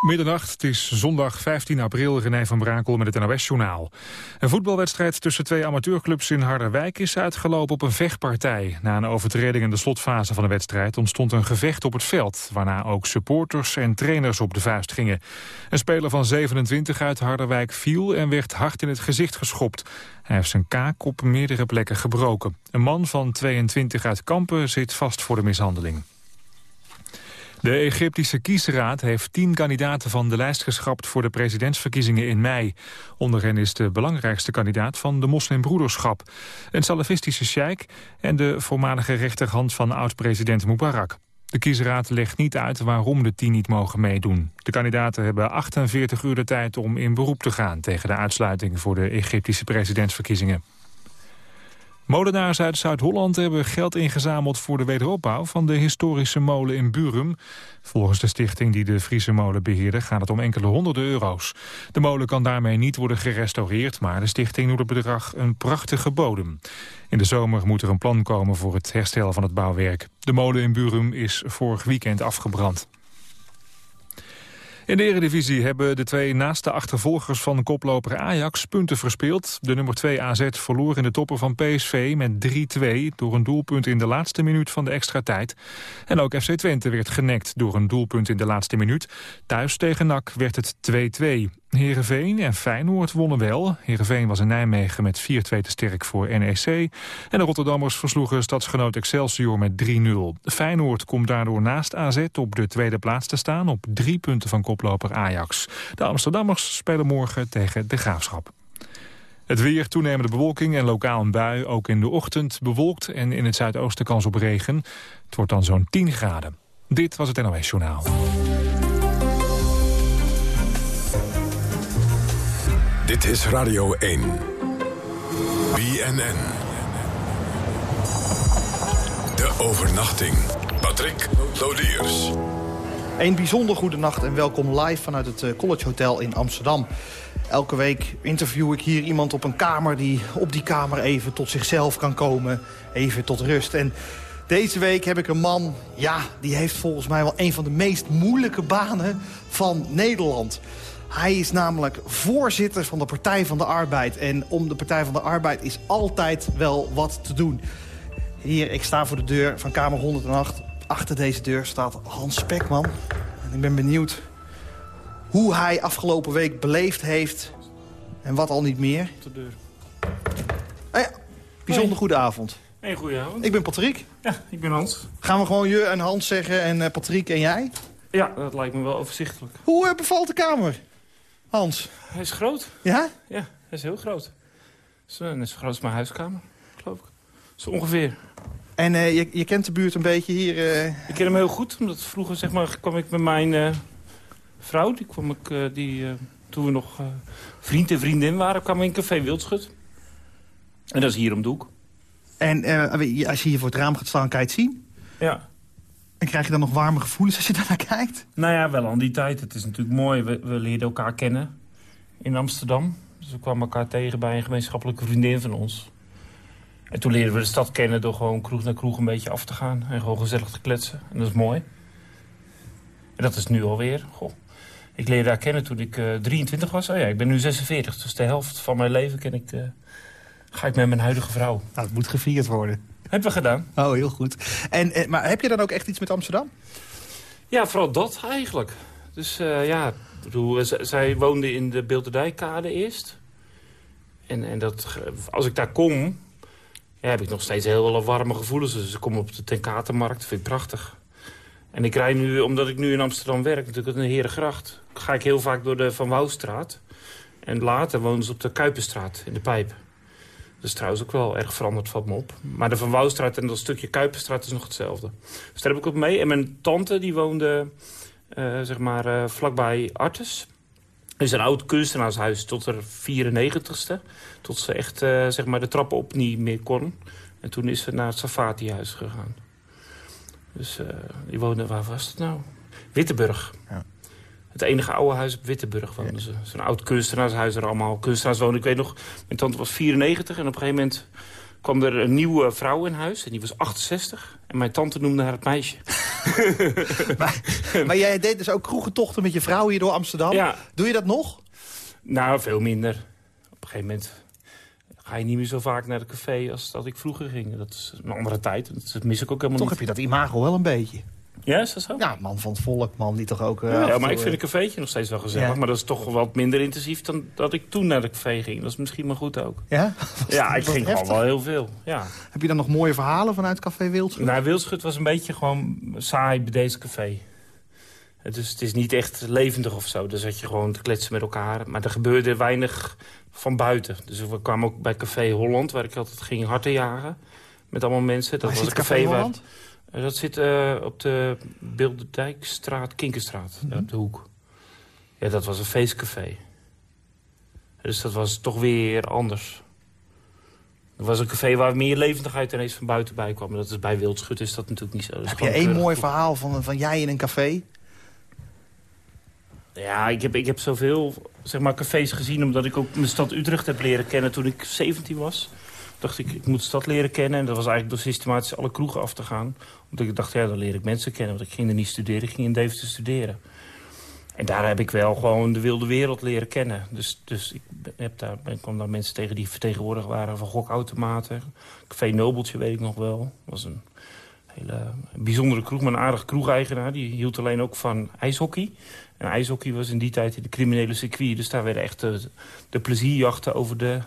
Middernacht, het is zondag 15 april, René van Brakel met het NOS-journaal. Een voetbalwedstrijd tussen twee amateurclubs in Harderwijk is uitgelopen op een vechtpartij. Na een overtreding in de slotfase van de wedstrijd ontstond een gevecht op het veld... waarna ook supporters en trainers op de vuist gingen. Een speler van 27 uit Harderwijk viel en werd hard in het gezicht geschopt. Hij heeft zijn kaak op meerdere plekken gebroken. Een man van 22 uit Kampen zit vast voor de mishandeling. De Egyptische kiesraad heeft tien kandidaten van de lijst geschrapt voor de presidentsverkiezingen in mei. Onder hen is de belangrijkste kandidaat van de moslimbroederschap. Een salafistische sheik en de voormalige rechterhand van oud-president Mubarak. De kiesraad legt niet uit waarom de tien niet mogen meedoen. De kandidaten hebben 48 uur de tijd om in beroep te gaan tegen de uitsluiting voor de Egyptische presidentsverkiezingen. Molenaars uit Zuid-Holland hebben geld ingezameld voor de wederopbouw van de historische molen in Burum. Volgens de stichting die de Friese molen beheerde gaat het om enkele honderden euro's. De molen kan daarmee niet worden gerestaureerd, maar de stichting noemt het bedrag een prachtige bodem. In de zomer moet er een plan komen voor het herstel van het bouwwerk. De molen in Burum is vorig weekend afgebrand. In de Eredivisie hebben de twee naaste achtervolgers van koploper Ajax punten verspeeld. De nummer 2 AZ verloor in de toppen van PSV met 3-2 door een doelpunt in de laatste minuut van de extra tijd. En ook FC Twente werd genekt door een doelpunt in de laatste minuut. Thuis tegen NAC werd het 2-2. Heerenveen en Feyenoord wonnen wel. Heerenveen was in Nijmegen met 4-2 te sterk voor NEC. En de Rotterdammers versloegen stadsgenoot Excelsior met 3-0. Feyenoord komt daardoor naast AZ op de tweede plaats te staan... op drie punten van koploper Ajax. De Amsterdammers spelen morgen tegen de Graafschap. Het weer, toenemende bewolking en lokaal een bui. Ook in de ochtend bewolkt en in het zuidoosten kans op regen. Het wordt dan zo'n 10 graden. Dit was het NOS Journaal. Dit is Radio 1. BNN. De overnachting. Patrick Lodiers. Een bijzonder goede nacht en welkom live vanuit het eh, College Hotel in Amsterdam. Elke week interview ik hier iemand op een kamer... die op die kamer even tot zichzelf kan komen, even tot rust. En deze week heb ik een man, ja, die heeft volgens mij wel... een van de meest moeilijke banen van Nederland... Hij is namelijk voorzitter van de Partij van de Arbeid. En om de Partij van de Arbeid is altijd wel wat te doen. Hier, ik sta voor de deur van Kamer 108. Achter deze deur staat Hans Spekman. En ik ben benieuwd hoe hij afgelopen week beleefd heeft... en wat al niet meer. De deur. Ah ja, bijzonder goede avond. Een goede avond. Ik ben Patrick. Ja, ik ben Hans. Gaan we gewoon je en Hans zeggen en uh, Patrick en jij? Ja, dat lijkt me wel overzichtelijk. Hoe uh, bevalt de kamer? Hans? Hij is groot. Ja? Ja, hij is heel groot. Net zo groot als mijn huiskamer, geloof ik. Zo ongeveer. En uh, je, je, kent de buurt een beetje hier? Uh... Ik ken hem heel goed, omdat vroeger zeg maar, kwam ik met mijn uh, vrouw. Die kwam ik, die, toen we nog vriend en vriendin waren, kwam ik in Café Wildschut. En dat is hier om de hoek. En als je hier voor het raam gaat staan, kan je het zien? Ja. En krijg je dan nog warme gevoelens als je daarnaar kijkt? Nou ja, wel aan die tijd. Het is natuurlijk mooi. We, we leerden elkaar kennen in Amsterdam. Dus we kwamen elkaar tegen bij een gemeenschappelijke vriendin van ons. En toen leerden we de stad kennen door gewoon kroeg naar kroeg een beetje af te gaan. En gewoon gezellig te kletsen. En dat is mooi. En dat is nu alweer. Goh. Ik leerde haar kennen toen ik uh, 23 was. Oh ja, ik ben nu 46. Dus de helft van mijn leven ken ik, uh, ga ik met mijn huidige vrouw. Nou, het moet gevierd worden. Hebben we gedaan. Oh, heel goed. En, en, maar heb je dan ook echt iets met Amsterdam? Ja, vooral dat eigenlijk. Dus uh, ja, bedoel, zij woonde in de Beelderdijkkade eerst. En, en dat, als ik daar kom, ja, heb ik nog steeds heel veel warme gevoelens. Dus ik kom op de Tenkatenmarkt, vind ik prachtig. En ik rij nu, omdat ik nu in Amsterdam werk, natuurlijk in de Herengracht... ga ik heel vaak door de Van Wouwstraat. En later wonen ze op de Kuipenstraat in de Pijp. Dat is trouwens ook wel erg veranderd, valt me op. Maar de Van Wouwstraat en dat stukje Kuipenstraat is nog hetzelfde. Dus daar heb ik ook mee. En mijn tante die woonde uh, zeg maar, uh, vlakbij Artes. Is een oud kunstenaarshuis tot haar 94ste. Tot ze echt uh, zeg maar de trappen op niet meer kon. En toen is ze naar het Safati-huis gegaan. Dus die woonde, waar was het nou? Witteburg. Ja. Het enige oude huis op Wittenburg woonden ze. Zo'n oud kunstenaarshuis er allemaal. Kunstenaars wonen. Ik weet nog, mijn tante was 94 en op een gegeven moment kwam er een nieuwe vrouw in huis. En die was 68. En mijn tante noemde haar het meisje. maar, maar, jij deed dus ook kroegentochten met je vrouw hier door Amsterdam. Ja. Doe je dat nog? Nou, veel minder. Op een gegeven moment ga je niet meer zo vaak naar de café als dat ik vroeger ging. Dat is een andere tijd. Dat mis ik ook helemaal Toch niet. heb je dat imago wel een beetje. Ja, is dat zo? Ja, man van het volk, man die toch ook... Uh, ja, maar ik vind een cafeetje nog steeds wel gezellig. Ja. Maar dat is toch wat minder intensief dan dat ik toen naar de café ging. Dat is misschien maar goed ook. Ja? Ja, ik ging gewoon wel heel veel. Ja. Heb je dan nog mooie verhalen vanuit Café Wildschut? Nou, Wildschut was een beetje gewoon saai bij deze café. Het is, het is niet echt levendig of zo. Dan zat je gewoon te kletsen met elkaar. Maar er gebeurde weinig van buiten. Dus we kwamen ook bij Café Holland, waar ik altijd ging harten jagen. Met allemaal mensen. Dat was een Café waar-? Eh, dat zit eh, op de Bilderdijkstraat, Kinkerstraat, op de hoek. Ja, dat was een feestcafé. Dus dat was toch weer anders. Dat was een café waar meer levendigheid ineens van buiten bij kwam. Dat is bij Wildschut is dat natuurlijk niet zo. Heb je één mooi goed. verhaal van, van jij in een café? Ja, ik heb, ik heb zoveel zeg maar, cafés gezien... omdat ik ook mijn stad Utrecht heb leren kennen toen ik 17 was. Dacht ik, ik moet de stad leren kennen. En dat was eigenlijk door systematisch alle kroegen af te gaan. Omdat ik dacht, ja, dan leer ik mensen kennen. Want ik ging er niet studeren, ik ging in Deventer studeren. En daar heb ik wel gewoon de wilde wereld leren kennen. Dus, dus ik heb daar, ben, kwam daar mensen tegen die vertegenwoordigd waren van gokautomaten. Café Nobeltje weet ik nog wel. was een hele bijzondere kroeg, maar een aardige kroegeigenaar. Die hield alleen ook van ijshockey. En ijshockey was in die tijd in de criminele circuit. Dus daar werden echt de, de plezierjachten over de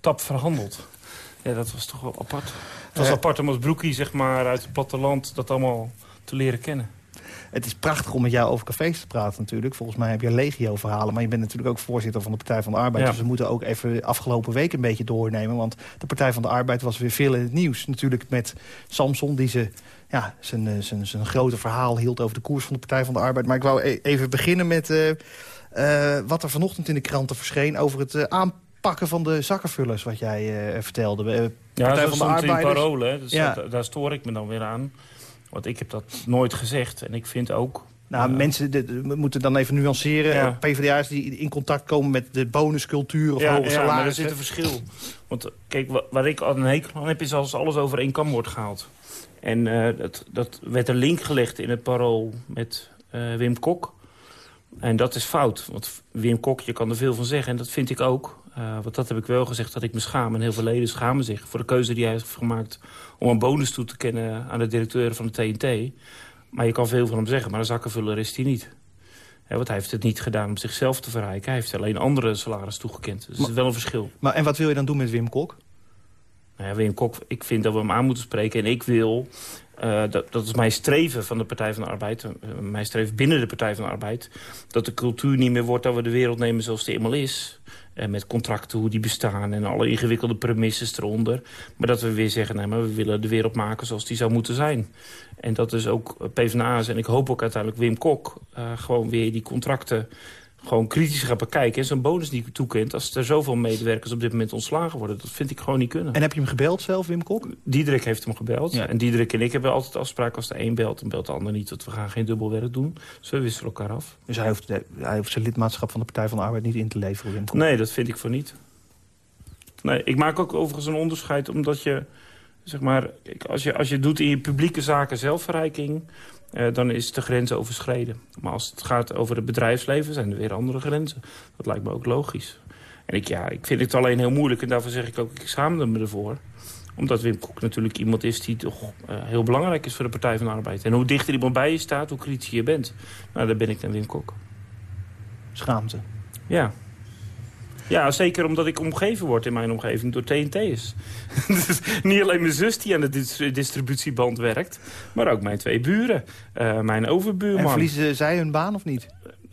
tap verhandeld. Ja, dat was toch wel apart. Het was Eh. apart om als broekie, zeg maar, uit het platteland... dat allemaal te leren kennen. Het is prachtig om met jou over cafés te praten natuurlijk. Volgens mij heb je legio-verhalen. Maar je bent natuurlijk ook voorzitter van de Partij van de Arbeid. Ja. Dus we moeten ook even de afgelopen week een beetje doornemen. Want de Partij van de Arbeid was weer veel in het nieuws. Natuurlijk met Samson die ze, ja, zijn, eh, zijn, zijn grote verhaal hield over de koers van de Partij van de Arbeid. Maar ik wou e- even beginnen met eh, eh, wat er vanochtend in de kranten verscheen... over het eh, aanpakken van de zakkenvullers, wat jij eh, vertelde. Eh, Ja, dat van de in Arbeiders. parolen. hè. Dus Ja. dat- daar stoor ik me dan weer aan. Want ik heb dat nooit gezegd. En ik vind ook... Nou, Ja. mensen de- moeten dan even nuanceren. Ja. Eh, PvdA's die in contact komen met de bonuscultuur of hoge ja, maar er salarissen. zit een verschil. Want eh, kijk, wa- waar ik al een hekel aan heb... is als alles over één kam wordt gehaald. En eh, dat, dat werd een link gelegd in het parool met eh, Wim Kok. En dat is fout. Want Wim Kok, je kan er veel van zeggen. En dat vind ik ook. Eh, want dat heb ik wel gezegd dat ik me schaam. En heel veel leden schamen zich voor de keuze die hij heeft gemaakt... om een bonus toe te kennen aan de directeur van de TNT. Maar je kan veel van hem zeggen, maar een zakkenvuller is hij niet. Want hij heeft het niet gedaan om zichzelf te verrijken. Hij heeft alleen andere salaris toegekend. Dus dat is wel een verschil. Maar, en wat wil je dan doen met Wim Kok? Nou ja, Wim Kok, ik vind dat we hem aan moeten spreken. En ik wil, eh, dat, dat is mijn streven van de Partij van de Arbeid... eh, mijn streven binnen de Partij van de Arbeid... dat de cultuur niet meer wordt dat we de wereld nemen zoals die eenmaal is. En met contracten, hoe die bestaan en alle ingewikkelde premisses eronder. Maar dat we weer zeggen, nee, maar we willen de wereld maken zoals die zou moeten zijn. En dat is ook PvdA's en ik hoop ook uiteindelijk Wim Kok... eh, gewoon weer die contracten gewoon kritisch gaat bekijken... en zo'n bonus niet toekent als er zoveel medewerkers op dit moment ontslagen worden. Dat vind ik gewoon niet kunnen. En heb je hem gebeld zelf, Wim Kok? Diederik heeft hem gebeld. Ja. En Diederik en ik hebben altijd afspraken als de een belt... dan belt de ander niet, want we gaan geen dubbelwerk doen. Dus we wisselen elkaar af. Dus hij hoeft, hij hoeft zijn lidmaatschap van de Partij van de Arbeid niet in te leveren, Wim Kok. Nee, dat vind ik voor niet. Nee, ik maak ook overigens een onderscheid omdat je... Zeg maar, als, je, als je doet in je publieke zaken zelfverrijking... eh, dan is de grens overschreden. Maar als het gaat over het bedrijfsleven zijn er weer andere grenzen. Dat lijkt me ook logisch. En ik, ja, ik vind het alleen heel moeilijk en daarvoor zeg ik ook... ik schaamde me ervoor omdat Wim Kok natuurlijk iemand is die toch eh, heel belangrijk is voor de Partij van de Arbeid. En hoe dichter iemand bij je staat, hoe kritischer je bent. Nou, daar ben ik dan Wim Kok. Schaamte. Ja. Ja, zeker omdat ik omgeven word in mijn omgeving door TNT'ers. dus niet alleen mijn zus die aan de dis- distributieband werkt... maar ook mijn twee buren. Eh, mijn En overbuurman. verliezen zij hun baan of niet?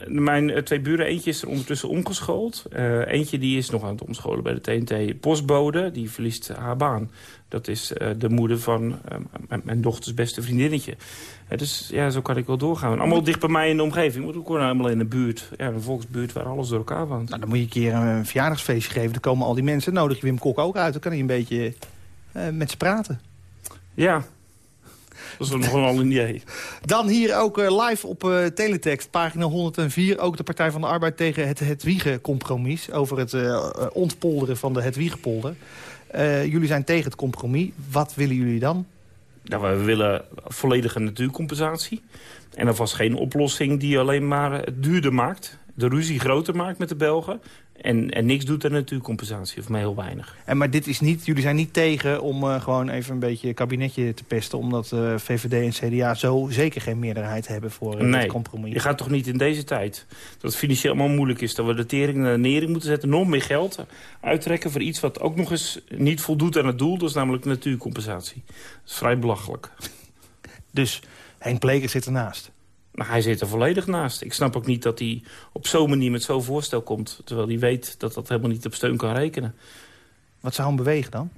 Mijn eh, twee buren, eentje is er ondertussen omgeschoold. Eh, eentje die is nog aan het omscholen bij de TNT. Postbode, die verliest haar baan. Dat is eh, de moeder van mijn- dochters beste vriendinnetje. Dus ja, zo kan ik wel doorgaan. Allemaal dicht bij mij in de omgeving. Want ik woon helemaal in een buurt, ja, een volksbuurt waar alles door elkaar woont. Nou, dan moet je een keer een verjaardagsfeestje geven. Dan komen al die mensen. Nodig je Wim Kok ook uit. Dan kan hij een beetje met ze praten. Ja, dat is nog wel een idee. Dan hier ook eh, live op eh, Teletext, pagina 104. Ook de Partij van de Arbeid tegen het Hedwige-compromis. Over het eh, ontpolderen van de Hedwigepolder. Eh jullie zijn tegen het compromis. Wat willen jullie dan? Nou, we willen volledige natuurcompensatie. En dat was geen oplossing die alleen maar het duurder maakt. De ruzie groter maakt met de Belgen. En, en niks doet aan natuurcompensatie, of maar heel weinig. En maar dit is niet, jullie zijn niet tegen om uh, gewoon even een beetje kabinetje te pesten... omdat uh, VVD en CDA zo zeker geen meerderheid hebben voor uh, nee, het compromis. je gaat toch niet in deze tijd, dat het financieel allemaal moeilijk is... dat we de tering naar de nering moeten zetten, nog meer geld uittrekken... voor iets wat ook nog eens niet voldoet aan het doel, dat is namelijk natuurcompensatie. Dat is vrij belachelijk. Dus Henk Bleker zit ernaast? Maar hij zit er volledig naast. Ik snap ook niet dat hij op zo'n manier met zo'n voorstel komt... terwijl hij weet dat dat helemaal niet op steun kan rekenen. Wat zou hem bewegen dan?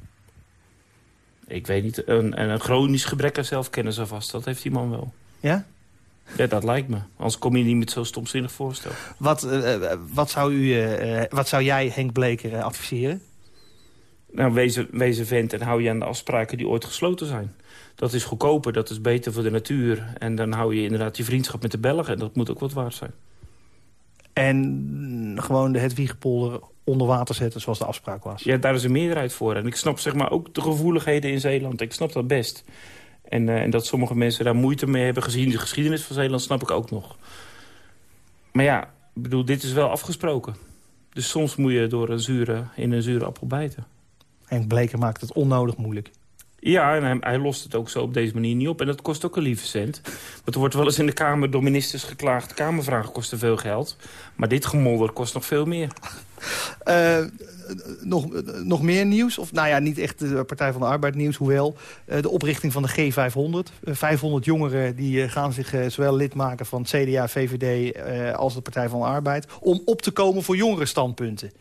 Ik weet niet. Een, een chronisch gebrek aan zelfkennis alvast. Dat heeft die man wel. Ja? Ja, dat lijkt me. Anders kom je niet met zo'n stomzinnig voorstel. Wat, uh, wat, zou u, uh, wat zou jij Henk Bleker adviseren? Nou, wees, wees een vent en hou je aan de afspraken die ooit gesloten zijn. Dat is goedkoper, dat is beter voor de natuur. En dan hou je inderdaad je vriendschap met de Belgen. En dat moet ook wat waard zijn. En gewoon de Hedwiegepolder onder water zetten zoals de afspraak was? Ja, daar is een meerderheid voor. En ik snap zeg maar ook de gevoeligheden in Zeeland. Ik snap dat best. En, uh, en dat sommige mensen daar moeite mee hebben gezien. De geschiedenis van Zeeland snap ik ook nog. Maar ja, ik bedoel, dit is wel afgesproken. Dus soms moet je door een zure, in een zure appel bijten. En Bleker maakt het onnodig moeilijk. Ja, en hij, lost het ook zo op deze manier niet op. En dat kost ook een lieve cent. Want er wordt wel eens in de Kamer door ministers geklaagd... Kamervragen kosten veel geld. Maar dit gemolder kost nog veel meer. Uh, nog, nog meer nieuws? Of nou ja, niet echt de Partij van de Arbeid nieuws, hoewel. Uh, de oprichting van de G500. Uh, 500 jongeren die gaan zich zowel lid maken van CDA, VVD... als de Partij van de Arbeid... om op te komen voor jongerenstandpunten.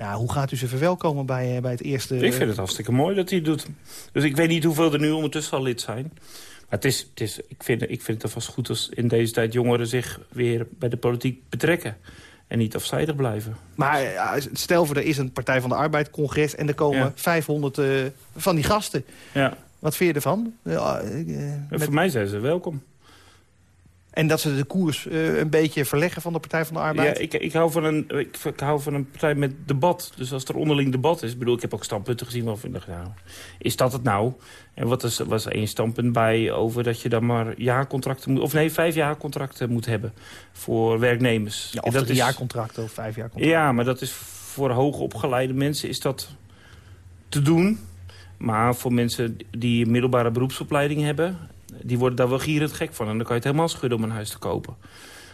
Nou, hoe gaat u ze verwelkomen bij, bij het eerste... Ik vind het hartstikke mooi dat hij het doet. Dus ik weet niet hoeveel er nu ondertussen al lid zijn. Maar het is, het is, ik, vind, ik vind het alvast goed als in deze tijd jongeren zich weer bij de politiek betrekken. En niet afzijdig blijven. Maar stel voor, er is een Partij van de Arbeid congres... en er komen ja. 500 uh, van die gasten. Ja. Wat vind je ervan? Uh, met... Voor mij zijn ze welkom. En dat ze de koers uh, een beetje verleggen van de Partij van de Arbeid? Ja, ik, ik, hou van een, ik, ik, hou van een partij met debat. Dus als er onderling debat is... Bedoel, ik heb ook standpunten gezien waarvan ik dacht... Nou, is dat het nou? En wat is, was één standpunt bij over dat je dan maar jaarcontracten moet... of nee, vijf jaar contracten moet hebben voor werknemers. Ja, of dat is, jaarcontracten of vijf jaar contracten. Ja, maar dat is voor hoogopgeleide mensen is dat te doen. Maar voor mensen die een middelbare beroepsopleiding hebben die worden daar wel gierend gek van. En dan kan je het helemaal schudden om een huis te kopen.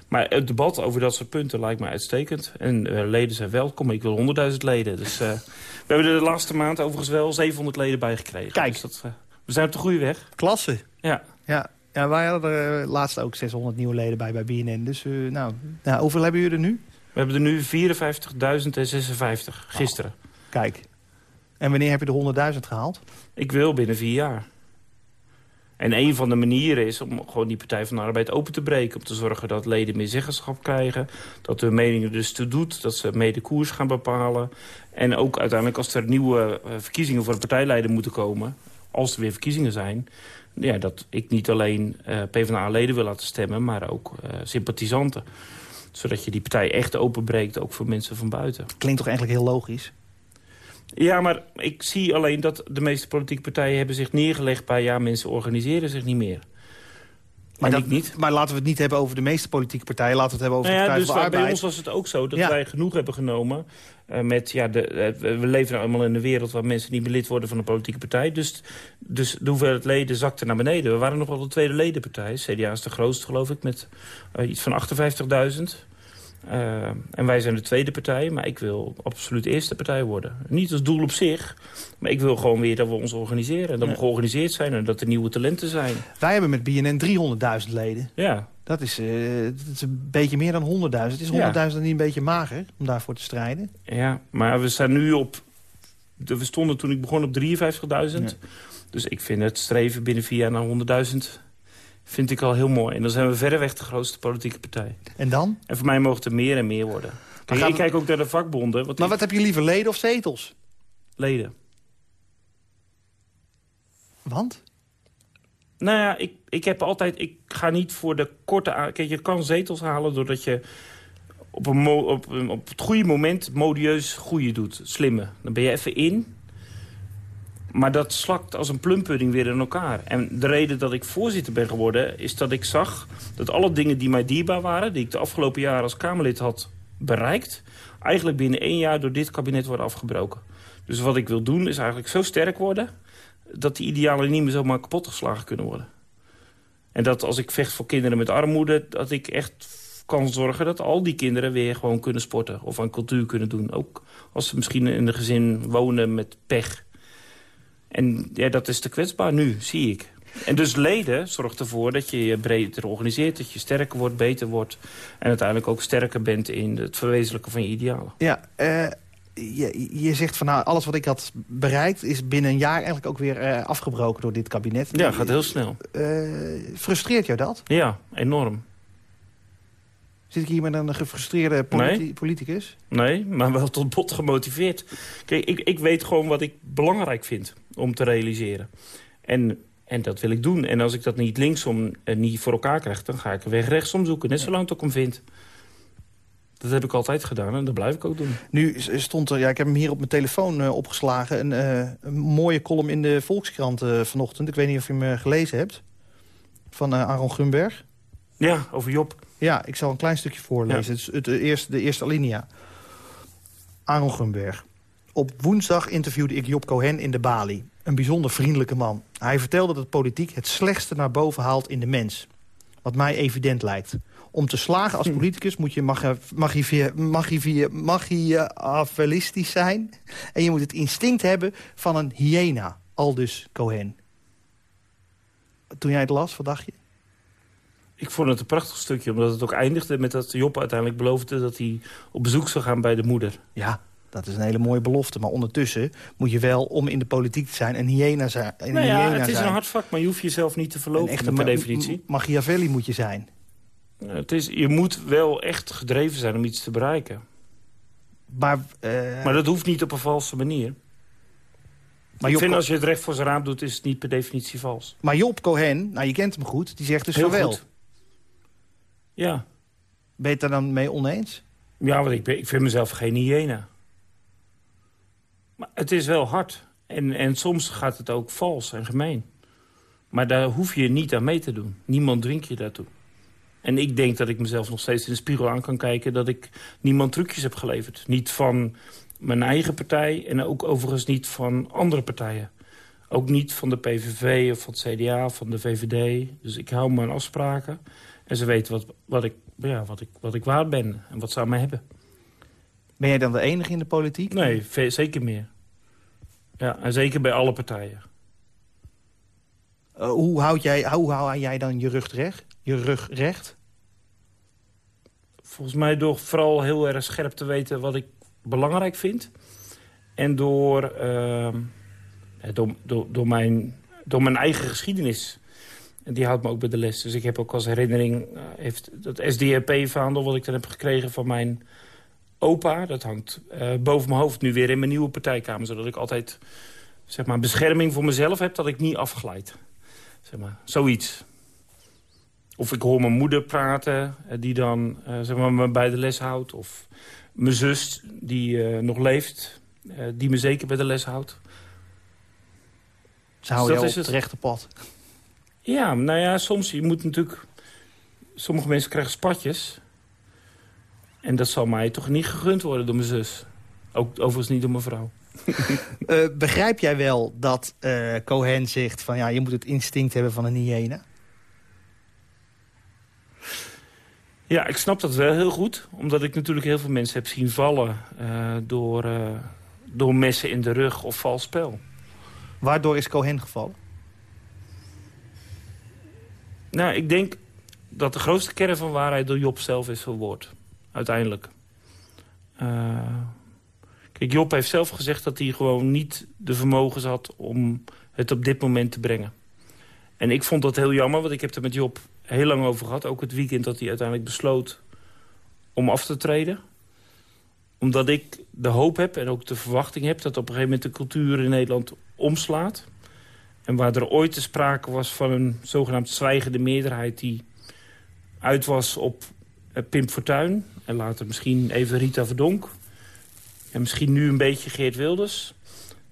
Maar het debat over dat soort punten lijkt mij uitstekend. En uh, leden zijn welkom. Ik wil 100.000 leden. Dus uh, we hebben er de laatste maand overigens wel 700 leden bij gekregen. Kijk. Dus dat, uh, we zijn op de goede weg. Klasse. Ja. Ja, ja wij hadden er laatst ook 600 nieuwe leden bij bij BNN. Dus nou, nou, hoeveel hebben jullie er nu? We hebben er nu 54.056 gisteren. Oh, kijk. En wanneer heb je de 100.000 gehaald? Ik wil binnen vier jaar. En een van de manieren is om gewoon die Partij van de Arbeid open te breken. Om te zorgen dat leden meer zeggenschap krijgen. Dat hun meningen dus te doet. Dat ze mede koers gaan bepalen. En ook uiteindelijk als er nieuwe verkiezingen voor de partijleider moeten komen. Als er weer verkiezingen zijn. Ja, dat ik niet alleen uh, PvdA-leden wil laten stemmen. Maar ook uh, sympathisanten. Zodat je die partij echt openbreekt. Ook voor mensen van buiten. Klinkt toch eigenlijk heel logisch? Ja, maar ik zie alleen dat de meeste politieke partijen hebben zich neergelegd bij... ja, mensen organiseren zich niet meer. Maar, dat, niet. maar laten we het niet hebben over de meeste politieke partijen. Laten we het hebben over nou ja, de Partij dus van de Arbeid. Bij ons was het ook zo dat Ja. wij genoeg hebben genomen... Uh, met, ja, de, uh, we leven nou eenmaal in een wereld waar mensen niet meer lid worden van een politieke partij. Dus, dus de hoeveelheid leden zakte naar beneden. We waren nog wel de tweede ledenpartij. CDA is de grootste, geloof ik, met uh, iets van 58.000. Uh, en wij zijn de tweede partij, maar ik wil absoluut eerste partij worden. Niet als doel op zich, maar ik wil gewoon weer dat we ons organiseren. Dat Ja. we georganiseerd zijn en dat er nieuwe talenten zijn. Wij hebben met BNN 300.000 leden. Ja, Dat is, eh, dat is een beetje meer dan 100.000. Is 100.000 niet een beetje mager om daarvoor te strijden? ja, maar we staan nu op... We stonden toen ik begon op 53.000. Dus ik vind het streven binnen vier jaar naar 100.000... vind ik al heel mooi. En dan zijn we verreweg de grootste politieke partij. En dan? En voor mij mogen er meer en meer worden. Kijk, ik kijk ook naar de vakbonden. Maar ik- wat heb je liever, leden of zetels? leden. Want? Nou ja, ik, ik heb altijd... Ik ga niet voor de korte... Kijk, je kan zetels halen doordat je op, een op, een- op het goede moment modieus goede doet. Slimme. Dan ben je even in. Maar dat slakt als een plumpudding weer in elkaar. En de reden dat ik voorzitter ben geworden... is dat ik zag dat alle dingen die mij dierbaar waren... die ik de afgelopen jaren als Kamerlid had bereikt... eigenlijk binnen één jaar door dit kabinet worden afgebroken. Dus wat ik wil doen is eigenlijk zo sterk worden... dat die idealen niet meer zomaar kapotgeslagen kunnen worden. En dat als ik vecht voor kinderen met armoede... dat ik echt kan zorgen dat al die kinderen weer gewoon kunnen sporten... of aan cultuur kunnen doen. Ook als ze misschien in een gezin wonen met pech. En ja, dat is te kwetsbaar nu, zie ik. En dus leden zorgt ervoor dat je je breder organiseert... dat je sterker wordt, beter wordt... en uiteindelijk ook sterker bent in het verwezenlijken van je idealen. Ja, uh, je, je, zegt van nou, alles wat ik had bereikt... is binnen een jaar eigenlijk ook weer uh, afgebroken door dit kabinet. Ja, gaat heel snel. Uh, frustreert jou dat? Ja, enorm. Zit ik hier met een gefrustreerde politi nee. politicus? Nee, maar wel tot bot gemotiveerd. Kijk, ik, ik weet gewoon wat ik belangrijk vind om te realiseren. En, en dat wil ik doen. En als ik dat niet linksom en niet voor elkaar krijg... dan ga ik een weg rechtsom zoeken, net zolang het ook om vind. Dat heb ik altijd gedaan en dat blijf ik ook doen. Nu stond er, ja, ik heb hem hier op mijn telefoon uh, opgeslagen... Een, uh, een, mooie column in de Volkskrant uh, vanochtend. Ik weet niet of je hem gelezen hebt. Van Aaron Grunberg. Ja, over Job. Ja, ik zal een klein stukje voorlezen. Het het, de, eerste, de eerste alinea. Aaron Grunberg. Op woensdag interviewde ik Job Cohen in de Bali. Een bijzonder vriendelijke man. Hij vertelde dat politiek het slechtste naar boven haalt in de mens. Wat mij evident lijkt. Om te slagen als politicus moet je machiavellistisch zijn. En je moet het instinct hebben van een hyena. Aldus Cohen. Toen jij het las, wat dacht je? Ik vond het een prachtig stukje, omdat het ook eindigde met dat Job uiteindelijk beloofde... dat hij op bezoek zou gaan bij de moeder. Ja, dat is een hele mooie belofte. Maar ondertussen moet je wel, om in de politiek te zijn, een hyena zijn. Een nou ja, het is een hard vak, maar je hoeft jezelf niet te verlopen per definitie. Machiavelli moet je zijn. Het is, je moet wel echt gedreven zijn om iets te bereiken. Maar, uh... maar dat hoeft niet op een valse manier. Maar ik vind als je het recht voor zijn raam doet, is het niet per definitie vals. Maar Job Cohen, nou je kent hem goed, die zegt dus Heel wel. Goed. Ja. Ben je het daar dan mee oneens? Ja, want ik, ben, ik vind mezelf geen hyena. Maar het is wel hard. En, en soms gaat het ook vals en gemeen. Maar daar hoef je niet aan mee te doen. Niemand dwingt je daartoe. En ik denk dat ik mezelf nog steeds in de spiegel aan kan kijken... dat ik niemand trucjes heb geleverd. Niet van mijn eigen partij en ook overigens niet van andere partijen. Ook niet van de PVV of van het CDA van de VVD. Dus ik hou aan afspraken. En ze weten wat, wat, ik, ja, wat, ik, wat ik waard ben en wat ze aan mij hebben. Ben jij dan de enige in de politiek? Nee, zeker meer. Ja, en zeker bij alle partijen. Uh, hoe, houd jij, hoe hou jij dan je rug recht? Je rug recht? Volgens mij door vooral heel erg scherp te weten wat ik belangrijk vind. En door, uh, door, door, door, mijn, door mijn eigen geschiedenis en die houdt me ook bij de les. Dus ik heb ook als herinnering uh, heeft dat SDAP-vaandel... wat ik dan heb gekregen van mijn opa. Dat hangt uh, boven mijn hoofd nu weer in mijn nieuwe partijkamer. Zodat ik altijd zeg maar, bescherming voor mezelf heb dat ik niet afglijd. Zeg maar, zoiets. Of ik hoor mijn moeder praten, uh, die dan zeg maar, me bij de les houdt. Of mijn zus, die nog leeft, die me zeker bij de les houdt. Ze houden dus jou op het rechte pad. Ja, nou ja, soms, je moet natuurlijk... Sommige mensen krijgen spatjes. En dat zal mij toch niet gegund worden door mijn zus. Ook overigens niet door mijn vrouw. uh, begrijp jij wel dat uh, Cohen zegt van ja, je moet het instinct hebben van een hyena? Ja, ik snap dat wel heel goed. Omdat ik natuurlijk heel veel mensen heb zien vallen uh, door, door messen in de rug of vals spel. Waardoor is Cohen gevallen? Nou, ik denk dat de grootste kern van waarheid door Job zelf is verwoord. Uiteindelijk. Uh, kijk, Job heeft zelf gezegd dat hij gewoon niet de vermogens had om het op dit moment te brengen. En ik vond dat heel jammer, want ik heb er met Job heel lang over gehad. Ook het weekend dat hij uiteindelijk besloot om af te treden. Omdat ik de hoop heb en ook de verwachting heb... dat op een gegeven moment de cultuur in Nederland omslaat. En waar er ooit te sprake was van een zogenaamd zwijgende meerderheid... die uit was op uh, Pim Fortuyn. En later misschien even Rita Verdonk. En misschien nu een beetje Geert Wilders.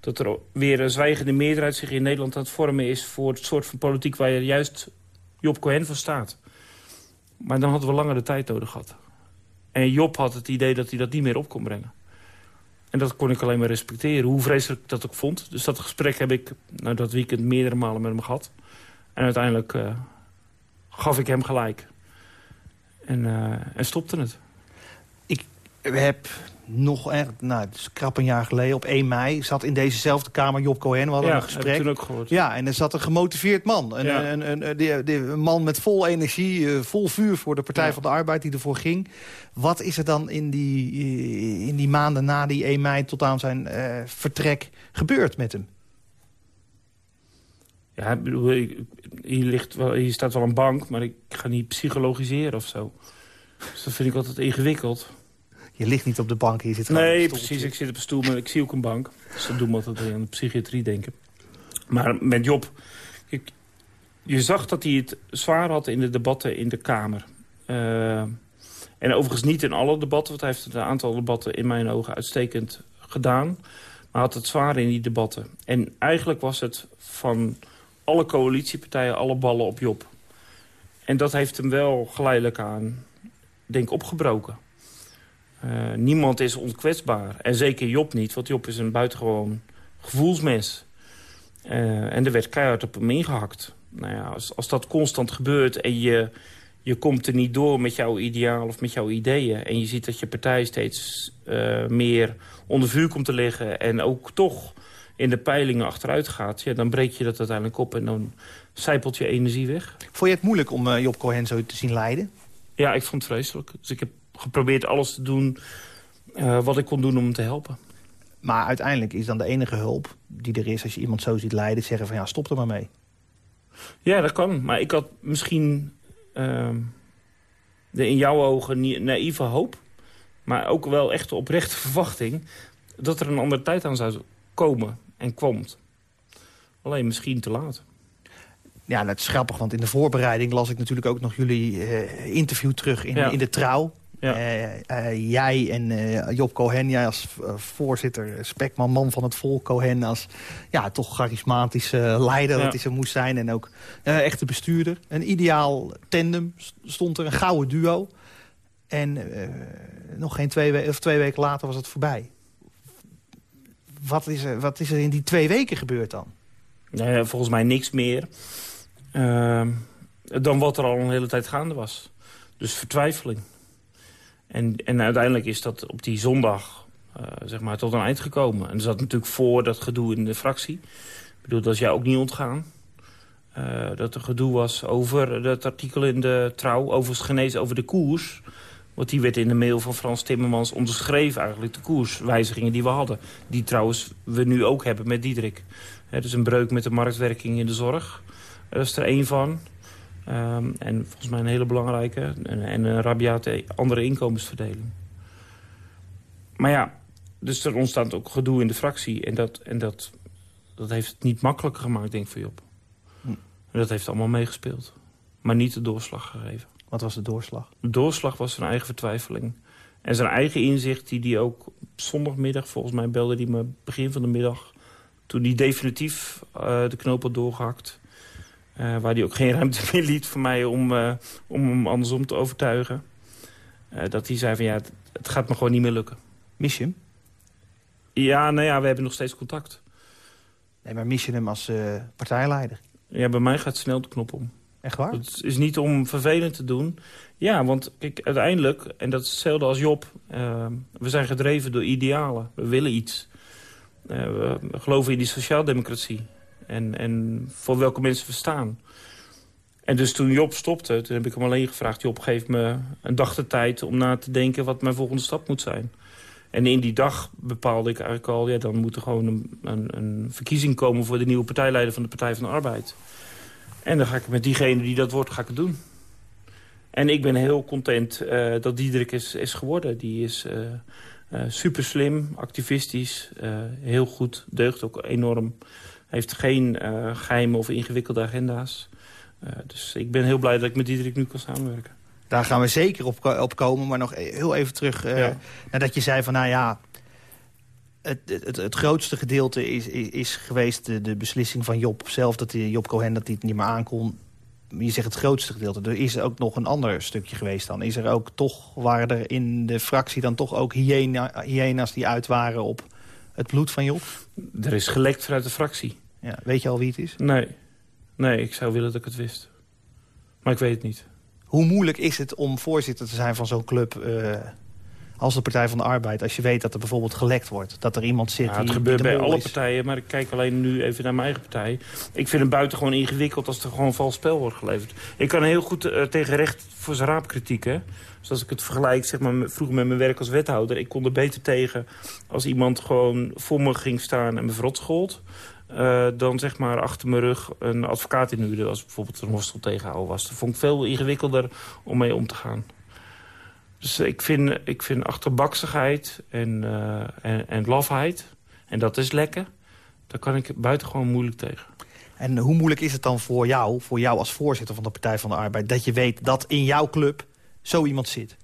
dat er weer een zwijgende meerderheid zich in Nederland aan het vormen is... voor het soort van politiek waar je juist Job Cohen voor staat. Maar dan hadden we langer de tijd nodig gehad. En Job had het idee dat hij dat niet meer op kon brengen. En dat kon ik alleen maar respecteren, hoe vreselijk ik dat ook vond. Dus dat gesprek heb ik nou, dat weekend meerdere malen met hem gehad. En uiteindelijk uh, gaf ik hem gelijk. En, uh, en stopte het. Ik heb nog erg, nou, het is krap een jaar geleden, op 1 mei... zat in dezezelfde kamer Job Cohen, we hadden ja, een gesprek. heb ik toen ook gehoord. Ja, en er zat een gemotiveerd man. Een, Ja. een, een, een, man met vol energie, eh, vol vuur voor de Partij Ja. van de Arbeid die ervoor ging. Wat is er dan in die, eh, in die maanden na die 1 mei tot aan zijn eh, vertrek gebeurd met hem? Ja, ik bedoel, hier, ligt wel, hier staat wel een bank, maar ik ga niet psychologiseren of zo. Dus dat vind ik altijd ingewikkeld. Je ligt niet op de bank, je zit Nee, precies. Ik zit op een stoel, maar ik zie ook een bank. Dus dat doen we altijd aan de psychiatrie denken. Maar met Job... Kijk, je zag dat hij het zwaar had in de debatten in de Kamer. Eh, en overigens niet in alle debatten, want hij heeft een aantal debatten in mijn ogen uitstekend gedaan. Maar had het zwaar in die debatten. En eigenlijk was het van alle coalitiepartijen alle ballen op Job. En dat heeft hem wel geleidelijk aan, denk ik, opgebroken. Eh, niemand is onkwetsbaar. En zeker Job niet, want Job is een buitengewoon gevoelsmens. Eh, en er werd keihard op hem ingehakt. Nou ja, als, als dat constant gebeurt en je, je komt er niet door met jouw ideaal of met jouw ideeën... en je ziet dat je partij steeds eh, meer onder vuur komt te liggen... en ook toch in de peilingen achteruit gaat... Ja, dan breek je dat uiteindelijk op en dan zijpelt je energie weg. Vond je het moeilijk om Job Cohen zo te zien leiden? Ja, ik vond het vreselijk. Dus ik heb geprobeerd alles te doen eh, wat ik kon doen om hem te helpen. Maar uiteindelijk is dan de enige hulp die er is... als je iemand zo ziet leiden, zeggen van ja, stop er maar mee. Ja, dat kan. Maar ik had misschien ehm, de in jouw ogen naïeve hoop... maar ook wel echt de oprechte verwachting... dat er een andere tijd aan zou komen en komt. Alleen misschien te laat. Ja, dat is grappig, want in de voorbereiding las ik natuurlijk ook nog jullie eh, interview terug in, Ja. in de Trouw. Ja. Eh, eh, jij en eh, Job Cohen, jij als voorzitter, Spekman, man van het volk, Cohen als ja, toch charismatische leider Ja. dat hij zo moest zijn. En ook eh, echte bestuurder. Een ideaal tandem stond er, een gouden duo. En eh, nog geen twee, we of twee weken later was het voorbij. Wat is, er, wat is er in die twee weken gebeurd dan? Nou volgens mij niks meer ehm, dan wat er al een hele tijd gaande was. Dus vertwijfeling. En, en uiteindelijk is dat op die zondag eh, zeg maar, tot een eind gekomen. En er zat natuurlijk voor dat gedoe in de fractie. Ik bedoel, dat is jou ook niet ontgaan. Eh, dat er gedoe was over dat artikel in de Trouw, overigens genezen over de koers. Want die werd in de mail van Frans Timmermans onderschreven eigenlijk, de koerswijzigingen die we hadden. Die trouwens we nu ook hebben met Diederik. Dus een breuk met de marktwerking in de zorg. Dat is er één van. Ehm, en volgens mij een hele belangrijke. En, en een rabiate andere inkomensverdeling. Maar ja, dus er ontstaat ook gedoe in de fractie. En dat, en dat, dat heeft het niet makkelijker gemaakt, denk ik, voor Job. Hm. En dat heeft allemaal meegespeeld. Maar niet de doorslag gegeven. Wat was de doorslag? De doorslag was zijn eigen vertwijfeling. En zijn eigen inzicht, die hij ook zondagmiddag... volgens mij belde hij me begin van de middag... toen hij definitief eh, de knoop had doorgehakt... eh, waar hij ook geen ruimte meer liet voor mij om, eh, om hem andersom te overtuigen... eh, dat hij zei van ja, het, het gaat me gewoon niet meer lukken. Mis je hem? Ja, nou ja, we hebben nog steeds contact. Nee, maar mis je hem als partijleider? Ja, bij mij gaat snel de knop om. Echt waar? Het is niet om vervelend te doen. Ja, want kijk, uiteindelijk, en dat is hetzelfde als Job... we zijn gedreven door idealen. We willen iets. We geloven in die sociaaldemocratie. En, en voor welke mensen we staan. En dus toen Job stopte, toen heb ik hem alleen gevraagd... Job, geef me een dag de tijd om na te denken wat mijn volgende stap moet zijn. En in die dag bepaalde ik eigenlijk al... Ja, dan moet er gewoon een, een, verkiezing komen voor de nieuwe partijleider van de Partij van de Arbeid. En dan ga ik met diegene die dat wordt, ga ik het doen. En ik ben heel content eh, dat Diederik is, is geworden. Die is uh, uh, super slim, activistisch, heel goed, deugt ook enorm. Heeft geen geheime of ingewikkelde agenda's. dus ik ben heel blij dat ik met Diederik nu kan samenwerken. Daar gaan we zeker op, op komen, maar nog heel even terug. Ja. Nadat je zei van, nou ja, het, het, het grootste gedeelte is, is, is geweest de, de, beslissing van Job zelf... dat die, Job Cohen dat hij het niet meer aankon. Je zegt het grootste gedeelte. Er is ook nog een ander stukje geweest dan. Is er ook toch, waren er in de fractie dan toch ook hyena, hyena's die uit waren op het bloed van Job? Er is gelekt vanuit de fractie. Ja, weet je al wie het is? Nee. Nee, ik zou willen dat ik het wist. Maar ik weet het niet. Hoe moeilijk is het om voorzitter te zijn van zo'n club... Uh, als de Partij van de Arbeid, als je weet dat er bijvoorbeeld gelekt wordt. Dat er iemand zit ja, Het gebeurt bij alle partijen, maar ik kijk alleen nu even naar mijn eigen partij. Ik vind het buitengewoon ingewikkeld als er gewoon vals spel wordt geleverd. Ik kan heel goed uh, tegen recht voor zijn raap kritiek, hè. Dus als ik het vergelijk zeg maar, vroeger met mijn werk als wethouder... ik kon er beter tegen als iemand gewoon voor me ging staan en me verrot schold... Uh, dan zeg maar achter mijn rug een advocaat inhuurde... als bijvoorbeeld een hostel tegenhouden was. Dat vond ik veel ingewikkelder om mee om te gaan. Dus ik vind, ik vind achterbaksigheid en, uh, en, en lafheid, en dat is lekker... daar kan ik buitengewoon moeilijk tegen. En hoe moeilijk is het dan voor jou, voor jou als voorzitter van de Partij van de Arbeid... dat je weet dat in jouw club zo iemand zit?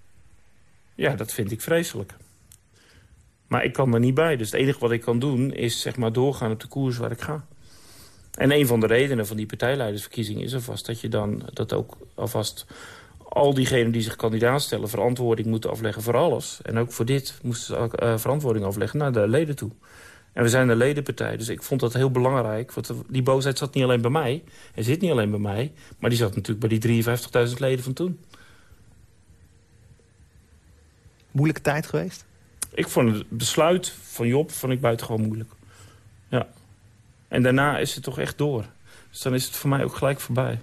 Ja, dat vind ik vreselijk. Maar ik kan er niet bij. Dus het enige wat ik kan doen is zeg maar doorgaan op de koers waar ik ga. En een van de redenen van die partijleidersverkiezing is alvast dat je dan dat ook alvast al diegenen die zich kandidaat stellen verantwoording moeten afleggen voor alles. En ook voor dit moesten ze uh, verantwoording afleggen naar de leden toe. En we zijn een ledenpartij, dus ik vond dat heel belangrijk. Want die boosheid zat niet alleen bij mij. En zit niet alleen bij mij. Maar die zat natuurlijk bij die 53.000 leden van toen. Moeilijke tijd geweest? Ik vond het besluit van Job vond ik buitengewoon moeilijk. Ja. En daarna is het toch echt door. Dus dan is het voor mij ook gelijk voorbij.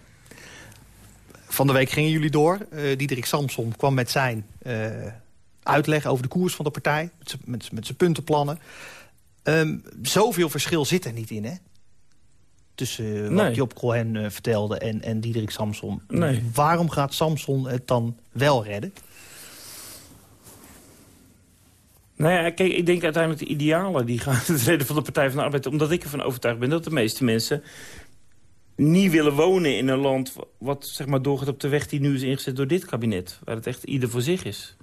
Van de week gingen jullie door. Uh, Diederik Samson kwam met zijn uh, uitleg over de koers van de partij. Met, met zijn puntenplannen. Um, zoveel verschil zit er niet in, hè? Tussen wat nee. Job Cohen vertelde en, en Diederik Samson. Nee. Waarom gaat Samson het dan wel redden? Nou ja, kijk, ik denk uiteindelijk de idealen die gaan het redden van de Partij van de Arbeid. Omdat ik ervan overtuigd ben dat de meeste mensen niet willen wonen in een land... wat zeg maar, doorgaat op de weg die nu is ingezet door dit kabinet. Waar het echt ieder voor zich is.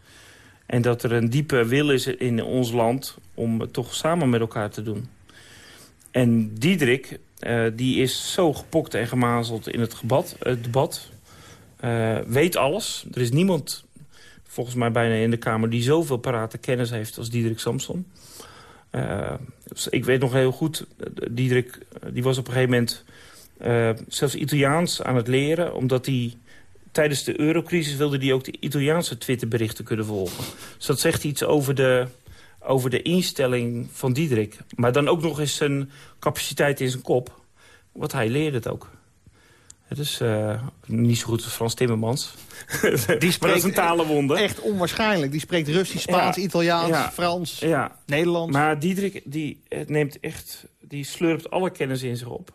En dat er een diepe wil is in ons land om het toch samen met elkaar te doen. En Diederik, uh, die is zo gepokt en gemazeld in het, het debat. Uh, weet alles. Er is niemand volgens mij bijna in de Kamer... die zoveel parate kennis heeft als Diederik Samson. Uh, ik weet nog heel goed, Diederik die was op een gegeven moment... Zelfs Italiaans aan het leren, omdat hij... Tijdens de eurocrisis wilde hij ook de Italiaanse Twitterberichten kunnen volgen. Dus dat zegt iets over de, over de instelling van Diederik. Maar dan ook nog eens zijn capaciteit in zijn kop. Want hij leerde het ook. Het is uh, niet zo goed als Frans Timmermans. Die spreekt, maar dat is een talenwonde. Echt onwaarschijnlijk. Die spreekt Russisch, Spaans, ja, Italiaans, ja, Frans, ja. Nederlands. Maar Diederik die neemt echt, die slurpt alle kennis in zich op.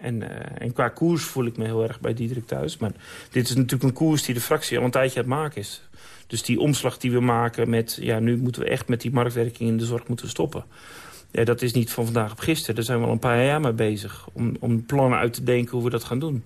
En, uh, en qua koers voel ik me heel erg bij Diederik thuis. Maar dit is natuurlijk een koers die de fractie al een tijdje aan het maken is. Dus die omslag die we maken met... ja, nu moeten we echt met die marktwerking in de zorg moeten stoppen. Ja, dat is niet van vandaag op gisteren. Daar zijn we al een paar jaar mee bezig. Om, om plannen uit te denken hoe we dat gaan doen.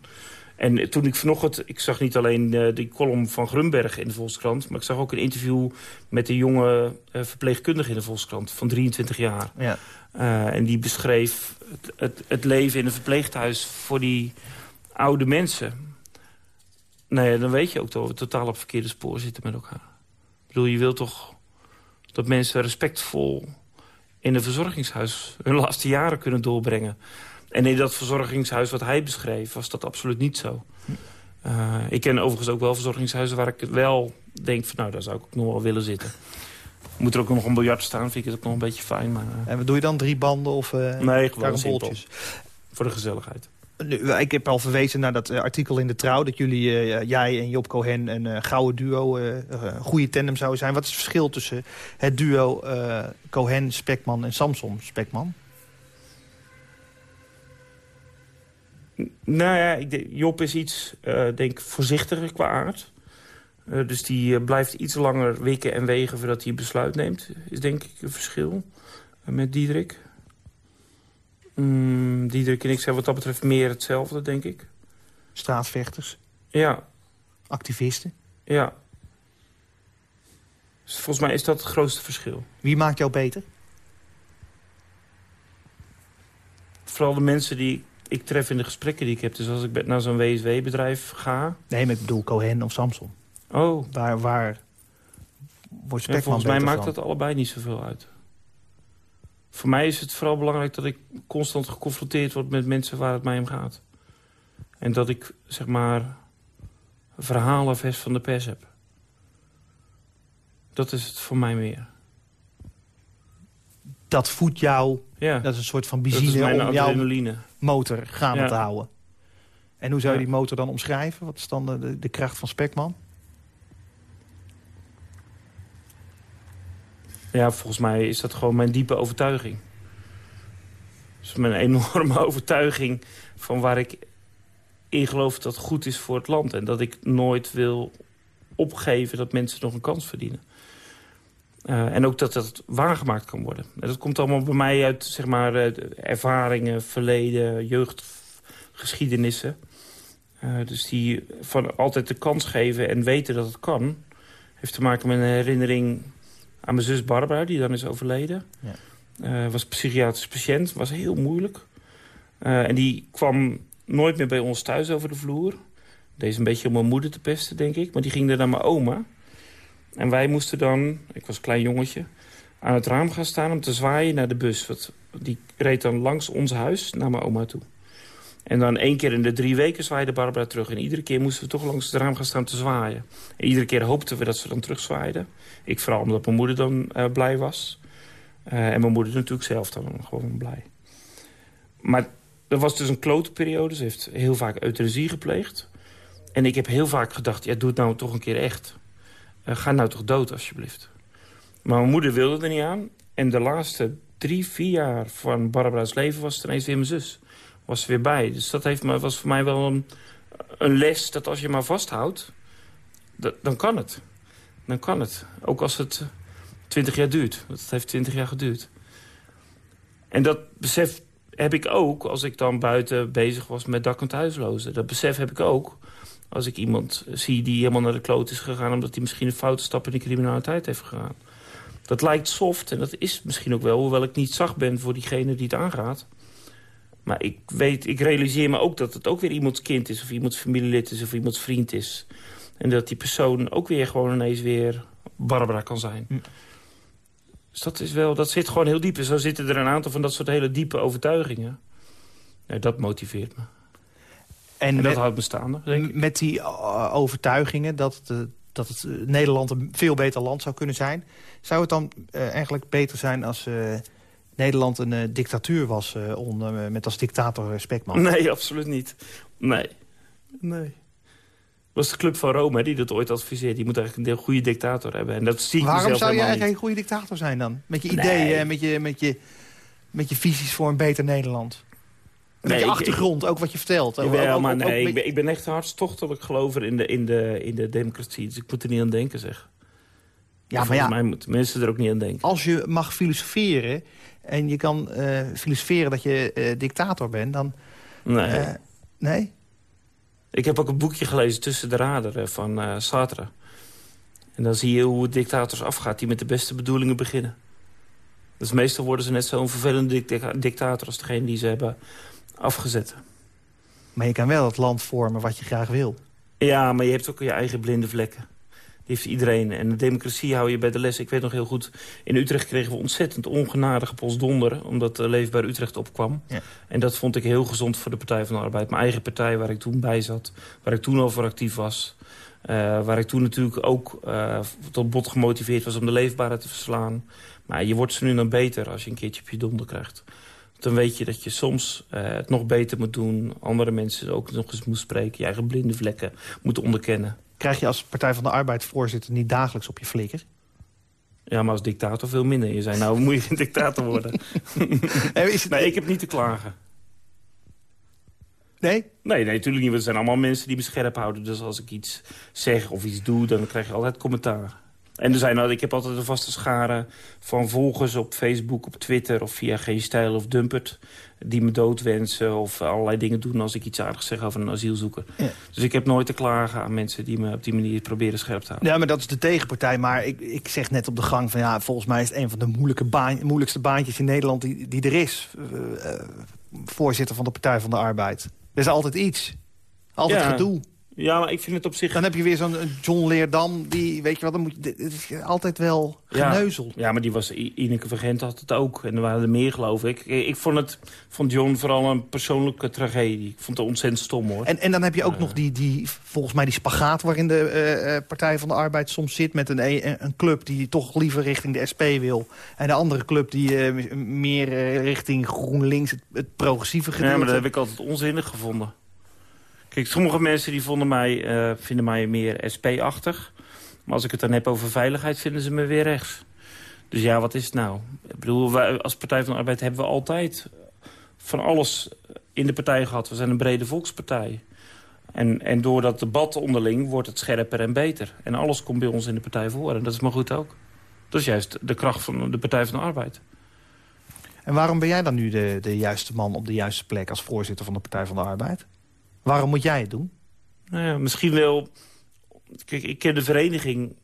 En toen ik vanochtend... Ik zag niet alleen uh, die column van Grunberg in de Volkskrant... maar ik zag ook een interview met een jonge uh, verpleegkundige in de Volkskrant... van 23 jaar. Ja. Uh, en die beschreef het, het, het, leven in een verpleeghuis voor die oude mensen. Nou ja, dan weet je ook dat we totaal op verkeerde spoor zitten met elkaar. Ik bedoel, je wilt toch dat mensen respectvol in een verzorgingshuis hun laatste jaren kunnen doorbrengen. En in dat verzorgingshuis wat hij beschreef, was dat absoluut niet zo. Uh, ik ken overigens ook wel verzorgingshuizen waar ik wel denk... van nou, daar zou ik ook nog wel willen zitten. Moet er ook nog een biljart staan, vind ik het ook nog een beetje fijn. Maar, uh... En wat doe je dan? Drie banden of uh, Nee, gewoon simpel. Voor de gezelligheid. Ik heb al verwezen naar dat uh, artikel in de Trouw... dat jullie, uh, jij en Job Cohen, een uh, gouden duo, een goede tandem zouden zijn. Wat is het verschil tussen het duo Cohen, Spekman en Samson, Spekman? Nou ja, ik denk, Job is iets, denk voorzichtiger qua aard. dus die blijft iets langer wikken en wegen voordat hij besluit neemt. Is denk ik een verschil met Diederik. Mm, Diederik en ik zijn wat dat betreft meer hetzelfde, denk ik. Straatvechters? Ja. Activisten? Ja. Dus volgens mij is dat het grootste verschil. Wie maakt jou beter? vooral de mensen die ik tref in de gesprekken die ik heb. Dus als ik naar zo'n WSW-bedrijf ga... Nee, met bedoel Cohen of Samson. Oh. Waar, waar wordt Spekman volgens mij maakt van? dat allebei niet zoveel uit. Voor mij is het vooral belangrijk dat ik constant geconfronteerd word met mensen waar het mij om gaat. En dat ik, zeg maar, verhalen vers van de pers heb. Dat is het voor mij meer. Dat voedt jou, Ja, dat is een soort van benzine om jouw motor gaande Ja. te houden. En hoe zou je die motor dan omschrijven? Wat is dan de, de, de kracht van Spekman? Ja, volgens mij is dat gewoon mijn diepe overtuiging. Dus mijn enorme overtuiging van waar ik in geloof dat het goed is voor het land. En dat ik nooit wil opgeven dat mensen nog een kans verdienen. Eh, en ook dat dat waargemaakt kan worden. En dat komt allemaal bij mij uit zeg maar, eh, ervaringen, verleden, jeugdgeschiedenissen. Eh, dus die van altijd de kans geven en weten dat het kan... heeft te maken met een herinnering aan mijn zus Barbara, die dan is overleden. Ja. Eh, was psychiatrisch patiënt, was heel moeilijk. Eh, en die kwam nooit meer bij ons thuis over de vloer. Deed een beetje om mijn moeder te pesten, denk ik. Maar die ging er naar mijn oma. En wij moesten dan, ik was een klein jongetje... aan het raam gaan staan om te zwaaien naar de bus. Want die reed dan langs ons huis naar mijn oma toe. En dan één keer in de drie weken zwaaide Barbara terug. En iedere keer moesten we toch langs het raam gaan staan te zwaaien. En iedere keer hoopten we dat ze dan terugzwaaiden. Ik vooral omdat mijn moeder dan eh, blij was. Eh, en mijn moeder natuurlijk zelf dan gewoon blij. Maar er was dus een klote periode. Ze heeft heel vaak euthanasie gepleegd. En ik heb heel vaak gedacht, ja, doe het nou toch een keer echt. Eh, ga nou toch dood, alsjeblieft. Maar mijn moeder wilde er niet aan. En de laatste drie, vier jaar van Barbara's leven was het ineens weer mijn zus. Was er weer bij. Dus dat heeft, me- was voor mij wel een, les dat als je maar vasthoudt, dat, dan kan het. Dan kan het. Ook als het twintig jaar duurt. Het heeft twintig jaar geduurd. En dat besef heb ik ook als ik dan buiten bezig was met dak- en thuislozen. Dat besef heb ik ook als ik iemand zie die helemaal naar de kloot is gegaan... omdat hij misschien een foute stap in de criminaliteit heeft gegaan. Dat lijkt soft en dat is misschien ook wel... hoewel ik niet zacht ben voor diegene die het aangaat. Maar ik, weet, ik realiseer me ook dat het ook weer iemands kind is... of iemands familielid is of iemands vriend is. En dat die persoon ook weer gewoon ineens weer Barbara kan zijn. Hm. Dus dat, is wel, dat zit gewoon heel diep. En zo zitten er een aantal van dat soort hele diepe overtuigingen. Ja, dat motiveert me. En, En dat met, houdt me staande, met die uh, overtuigingen dat uh, dat het uh, Nederland een veel beter land zou kunnen zijn... zou het dan eigenlijk beter zijn als Nederland een uh, dictatuur was... Uh, onder, met als dictator Spekman? Nee, absoluut niet. Nee. Nee. Dat was de Club van Rome die dat ooit adviseert. Die moet eigenlijk een goede dictator hebben. En dat zie ik Waarom zou je eigenlijk niet. een goede dictator zijn dan? Met je ideeën Nee. en met je, met, je, met je visies voor een beter Nederland? Met Nee, je ik- achtergrond, ook wat je vertelt. Jawel, ook- maar ook- nee, ik ben, ik ben echt hartstochtelijk gelover in de, in, de, in de democratie. Dus ik moet er niet aan denken, zeg. Ja, maar ja, mij moeten mensen er ook niet aan denken. als je mag filosoferen... en je kan eh, filosoferen dat je eh, dictator bent, dan... Nee. eh, nee? Ik heb ook een boekje gelezen, Tussen de Raderen, van Sartre. En dan zie je hoe het dictators afgaat die met de beste bedoelingen beginnen. Dus meestal worden ze net zo'n vervelende dicta- dictator... als degene die ze hebben afgezet. Maar je kan wel het land vormen wat je graag wil. Ja, maar je hebt ook je eigen blinde vlekken. Die heeft iedereen. En de democratie hou je bij de les. Ik weet nog heel goed, in Utrecht kregen we ontzettend ongenadige postdonder... omdat uh, Leefbaar Utrecht opkwam. Ja. En dat vond ik heel gezond voor de Partij van de Arbeid. Mijn eigen partij, waar ik toen bij zat. Waar ik toen voor actief was. Uh, waar ik toen natuurlijk ook uh, tot bot gemotiveerd was om de leefbare te verslaan. Maar je wordt ze nu dan beter als je een keertje op je donder krijgt. Dan weet je dat je soms uh, het nog beter moet doen. Andere mensen ook nog eens moet spreken. Je eigen blinde vlekken moet onderkennen. Krijg je als Partij van de Arbeid voorzitter niet dagelijks op je flikker? Ja, maar als dictator veel minder. Je zei, nou moet je geen dictator worden. het... nee, ik heb niet te klagen. Nee? Nee, nee, natuurlijk niet. Want het zijn allemaal mensen die me scherp houden. Dus als ik iets zeg of iets doe, dan krijg je altijd commentaar. En er zijn, ik heb altijd een vaste schare van volgers op Facebook, op Twitter... of via Geen Stijl of Dumpert die me doodwensen of allerlei dingen doen als ik iets aardigs zeg over een asielzoeker. Dus ik heb nooit te klagen aan mensen die me op die manier proberen scherp te houden. Ja, maar dat is de tegenpartij. Maar ik, ik zeg net op de gang van ja, volgens mij is het een van de moeilijke baan, moeilijkste baantjes in Nederland die, die er is. Uh, voorzitter van de Partij van de Arbeid. Er is altijd iets. Altijd ja. gedoe. Ja, maar ik vind het op zich... Dan heb je weer zo'n John Leerdam, die, weet je wat, dan moet je, het is altijd wel geneuzel. Ja, maar die was, Ineke Vergent had het ook. En er waren er meer, geloof ik. Ik vond het, vond John vooral een persoonlijke tragedie. Ik vond het ontzettend stom, hoor. En, en dan heb je ook nog die, die, volgens mij die spagaat waarin de uh, Partij van de Arbeid soms zit... met een, een club die toch liever richting de SP wil. En de andere club die uh, meer richting GroenLinks, het, het progressieve gedeelte. Ja, maar dat heb ik altijd onzinnig gevonden. Kijk, sommige mensen die vonden mij, uh, vinden mij meer SP-achtig. Maar als ik het dan heb over veiligheid, vinden ze me weer rechts. Dus ja, wat is het nou? Ik bedoel, wij als Partij van de Arbeid hebben we altijd van alles in de partij gehad. We zijn een brede volkspartij. En, en door dat debat onderling wordt het scherper en beter. En alles komt bij ons in de Partij voor. En dat is maar goed ook. Dat is juist de kracht van de Partij van de Arbeid. En waarom ben jij dan nu de, de juiste man op de juiste plek... als voorzitter van de Partij van de Arbeid? Waarom moet jij het doen? Nou ja, misschien wel... Kijk, ik ken de vereniging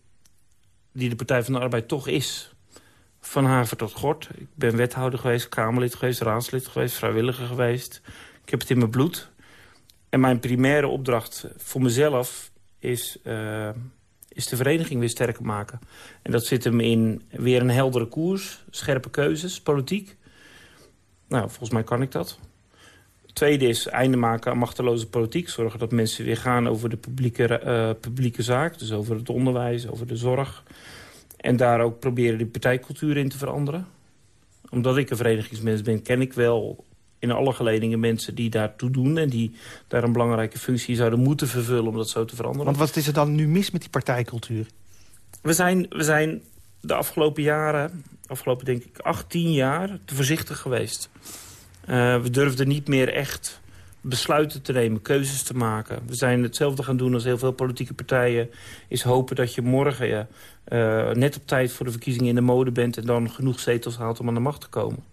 die de Partij van de Arbeid toch is. Van Haver tot Gort. Ik ben wethouder geweest, Kamerlid geweest, raadslid geweest, vrijwilliger geweest. Ik heb het in mijn bloed. En mijn primaire opdracht voor mezelf is, uh, is de vereniging weer sterker maken. En dat zit hem in weer een heldere koers, scherpe keuzes, politiek. Nou, volgens mij kan ik dat. Tweede is einde maken aan machteloze politiek. Zorgen dat mensen weer gaan over de publieke, uh, publieke zaak. Dus over het onderwijs, over de zorg. En daar ook proberen de partijcultuur in te veranderen. Omdat ik een verenigingsmens ben, ken ik wel in alle geledingen mensen die daartoe doen... en die daar een belangrijke functie zouden moeten vervullen om dat zo te veranderen. Want wat is er dan nu mis met die partijcultuur? We zijn, we zijn de afgelopen jaren, afgelopen denk ik 18 jaar, te voorzichtig geweest. Uh, we durfden niet meer echt besluiten te nemen, keuzes te maken. We zijn hetzelfde gaan doen als heel veel politieke partijen. Is hopen dat je morgen uh, net op tijd voor de verkiezingen in de mode bent... en dan genoeg zetels haalt om aan de macht te komen.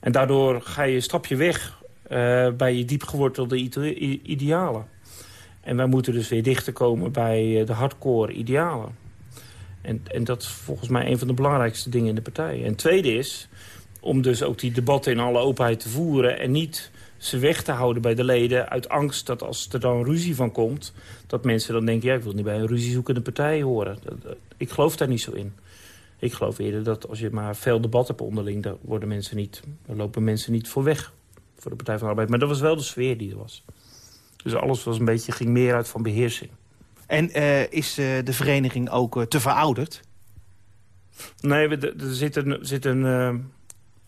En daardoor ga je een stapje weg uh, bij je diepgewortelde idealen. En wij moeten dus weer dichter komen bij de hardcore idealen. En, en dat is volgens mij een van de belangrijkste dingen in de partij. En tweede is om dus ook die debatten in alle openheid te voeren... en niet ze weg te houden bij de leden uit angst dat als er dan ruzie van komt... dat mensen dan denken, ja, ik wil niet bij een ruziezoekende partij horen. Ik geloof daar niet zo in. Ik geloof eerder dat als je maar veel debat hebt onderling... dan, worden mensen niet, dan lopen mensen niet voor weg voor de Partij van de Arbeid. Maar dat was wel de sfeer die er was. Dus alles was een beetje, ging meer uit van beheersing. En uh, is uh, de vereniging ook uh, te verouderd? Nee, er zit een, zit een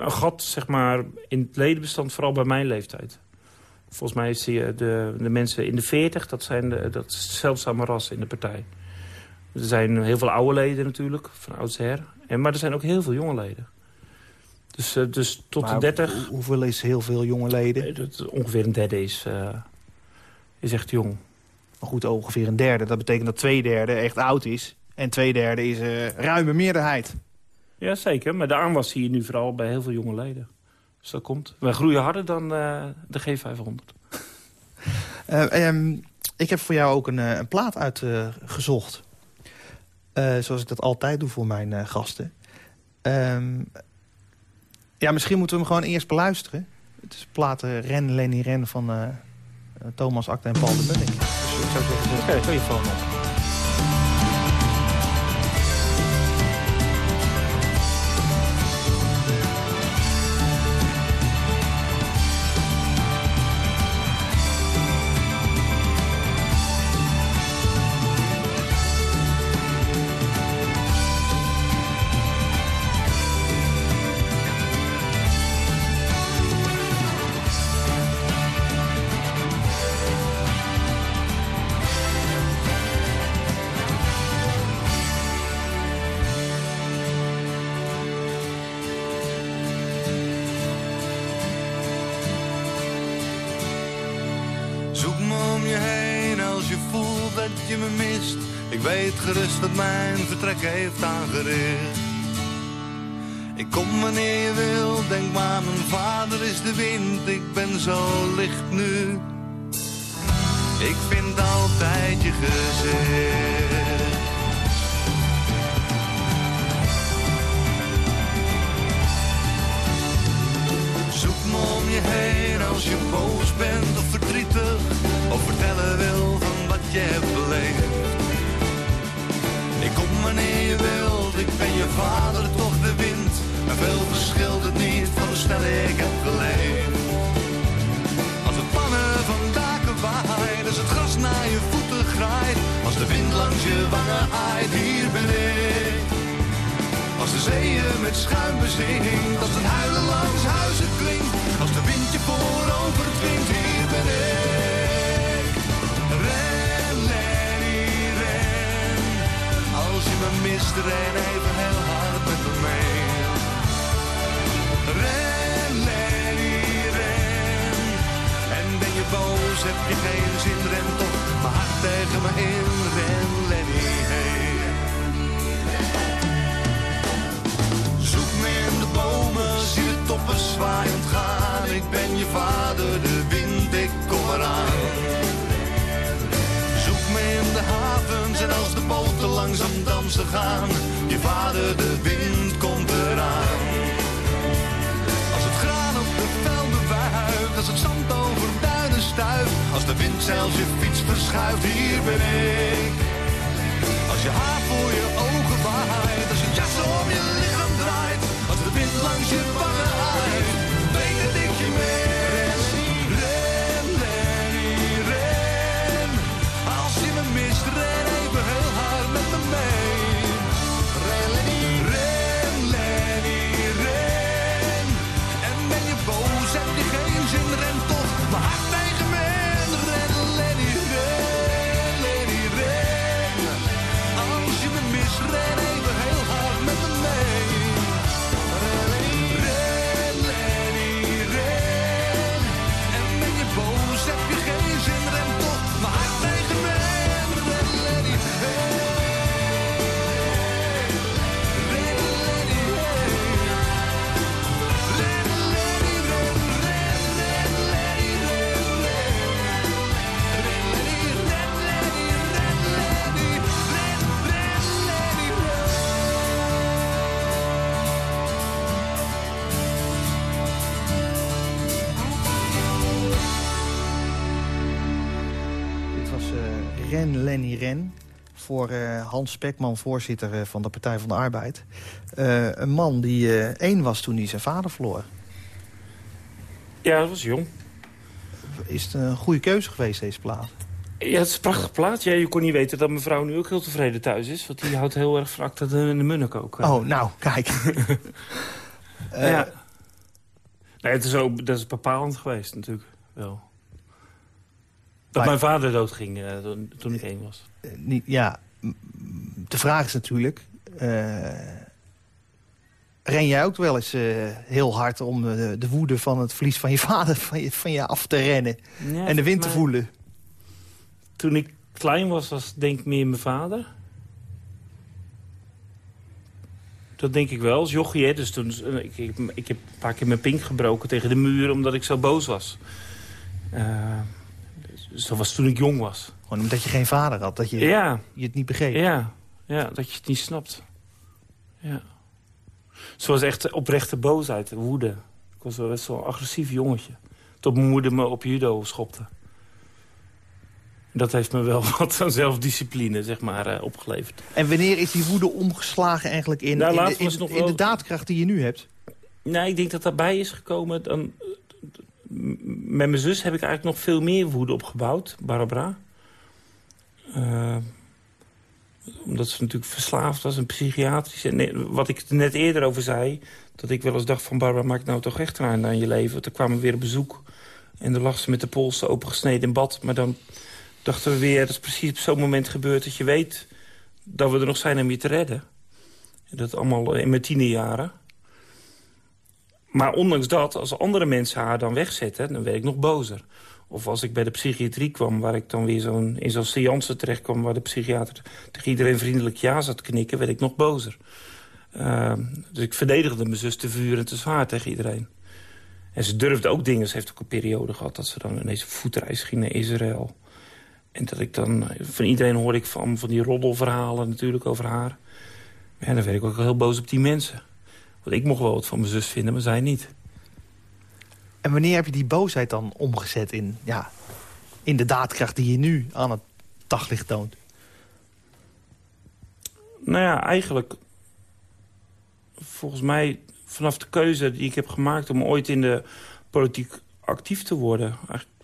een gat zeg maar, in het ledenbestand, vooral bij mijn leeftijd. Volgens mij zie je de, de mensen in de 40, dat zijn de, dat zeldzame ras in de partij. Er zijn heel veel oude leden natuurlijk, van oudsher. En, maar er zijn ook heel veel jonge leden. Dus, uh, dus tot maar de 30... hoeveel is heel veel jonge leden? Dat ongeveer een derde is, uh, is echt jong. Maar goed, ongeveer een derde. Dat betekent dat twee derde echt oud is. En twee derde is uh, ruime meerderheid. Ja, zeker. Maar de aanwas zie je nu vooral bij heel veel jonge leden. Dus dat komt. Wij groeien harder dan uh, de G500. Uh, um, ik heb voor jou ook een, uh, een plaat uitgezocht. zoals ik dat altijd doe voor mijn gasten. Um, ja, misschien moeten we hem gewoon eerst beluisteren. Het is platen Ren, Lenny Ren van Thomas Akte en Paul de Munnik. Dus ik zou zeggen, okay. telefoon op. je me mist Ik weet gerust dat mijn vertrek heeft aangericht. Ik kom wanneer je wil, denk maar mijn vader is de wind. Ik ben zo licht nu. Ik vind altijd je gezicht. Zoek me om je heen als je boos bent of verdrietig. Of vertellen wil van wat je hebt beleefd. Ik kom wanneer je wilt, ik ben je vader, toch de wind. En veel verschilt het niet van hoe snel ik heb geleefd. Als het pannen van daken waait, als het gras naar je voeten graait. Als de wind langs je wangen aait, hier ben ik. Als de zeeën met schuim bezingt, als het huilen langs huizen klinkt. Als de wind je voorover dwingt, hier ben ik. Ren even heel hard met me mee. Ren, Lenny, ren. En ben je boos, heb je geen zin, ren toch mijn hart tegen me in. Ren, Lenny, hey. Zoek me in de bomen, zie de toppen zwaaiend gaan. Ik ben je vader, de wind, ik kom eraan. De havens en als de boten langzaam dansen gaan. Je vader, de wind, komt eraan. Als het graan op de velden wuift, als het zand over duinen stuift. Als de wind zelfs je fiets verschuift, hier ben ik. Als je haar voor je ogen waait, als je jas om je lichaam draait, als de wind langs je Voor eh, Hans Spekman, voorzitter eh, van de Partij van de Arbeid. Eh, een man die één was toen hij zijn vader verloor. Ja, dat was jong. Is het een goede keuze geweest, deze plaat? Ja, het is een prachtige plaat. Ja, je kon niet weten dat mijn vrouw nu ook heel tevreden thuis is. Want die houdt heel erg van dat in de munnik ook. Oh, nou, kijk. Ja. Nee, het is ook, dat is bepalend geweest natuurlijk. Wel. Dat mijn vader doodging eh, toen, ik één was. eh, niet, ja, de vraag is natuurlijk... eh, ren jij ook wel eens heel hard om eh, de woede van het verlies van je vader van je, van je af te rennen... Ja, en de wind te voelen? Toen ik klein was, was denk ik meer mijn vader. Dat denk ik wel, als jochie. Hè? Dus toen, ik, ik, ik heb een paar keer mijn pink gebroken tegen de muur... omdat ik zo boos was. Eh, dus dat was toen ik jong was. Gewoon omdat je geen vader had, dat je, Ja, je het niet begreep. ja, ja, dat je het niet snapt. Ja. Zoals echt oprechte boosheid, woede. Ik was wel best wel een agressief jongetje. Tot mijn moeder me op judo schopte. Dat heeft me wel wat aan zelfdiscipline, zeg maar, eh, opgeleverd. En wanneer is die woede omgeslagen eigenlijk in, Nou, in, de, laatst in, was het nog in wel- de daadkracht die je nu hebt? Nou, ik denk dat daarbij is gekomen... Dan, met mijn zus heb ik eigenlijk nog veel meer woede opgebouwd, Barbara. Eh, omdat ze natuurlijk verslaafd was en psychiatrisch. En ne- wat ik net eerder over zei... dat ik wel eens dacht van... Barbara, maak nou toch echt een einde aan je leven. Dan kwamen we weer op bezoek. En dan lag ze met de polsen opengesneden in bad. Maar dan dachten we weer... dat is precies op zo'n moment gebeurd dat je weet... dat we er nog zijn om je te redden. En dat allemaal in mijn tienerjaren. Maar ondanks dat, als andere mensen haar dan wegzetten... dan werd ik nog bozer. Of als ik bij de psychiatrie kwam, waar ik dan weer zo'n in zo'n seance terecht kwam... waar de psychiater tegen iedereen vriendelijk ja zat knikken, werd ik nog bozer. Uh, dus ik verdedigde mijn zus te vuur en te zwaar tegen iedereen. En ze durfde ook dingen. Ze heeft ook een periode gehad dat ze dan ineens voetreis ging naar Israël. En dat ik dan... Van iedereen hoorde ik van, van die roddelverhalen natuurlijk over haar. En dan werd ik ook heel boos op die mensen. Want ik mocht wel wat van mijn zus vinden, maar zij niet. En wanneer heb je die boosheid dan omgezet in, ja, in de daadkracht die je nu aan het daglicht toont? Nou ja, eigenlijk... Volgens mij vanaf de keuze die ik heb gemaakt om ooit in de politiek actief te worden.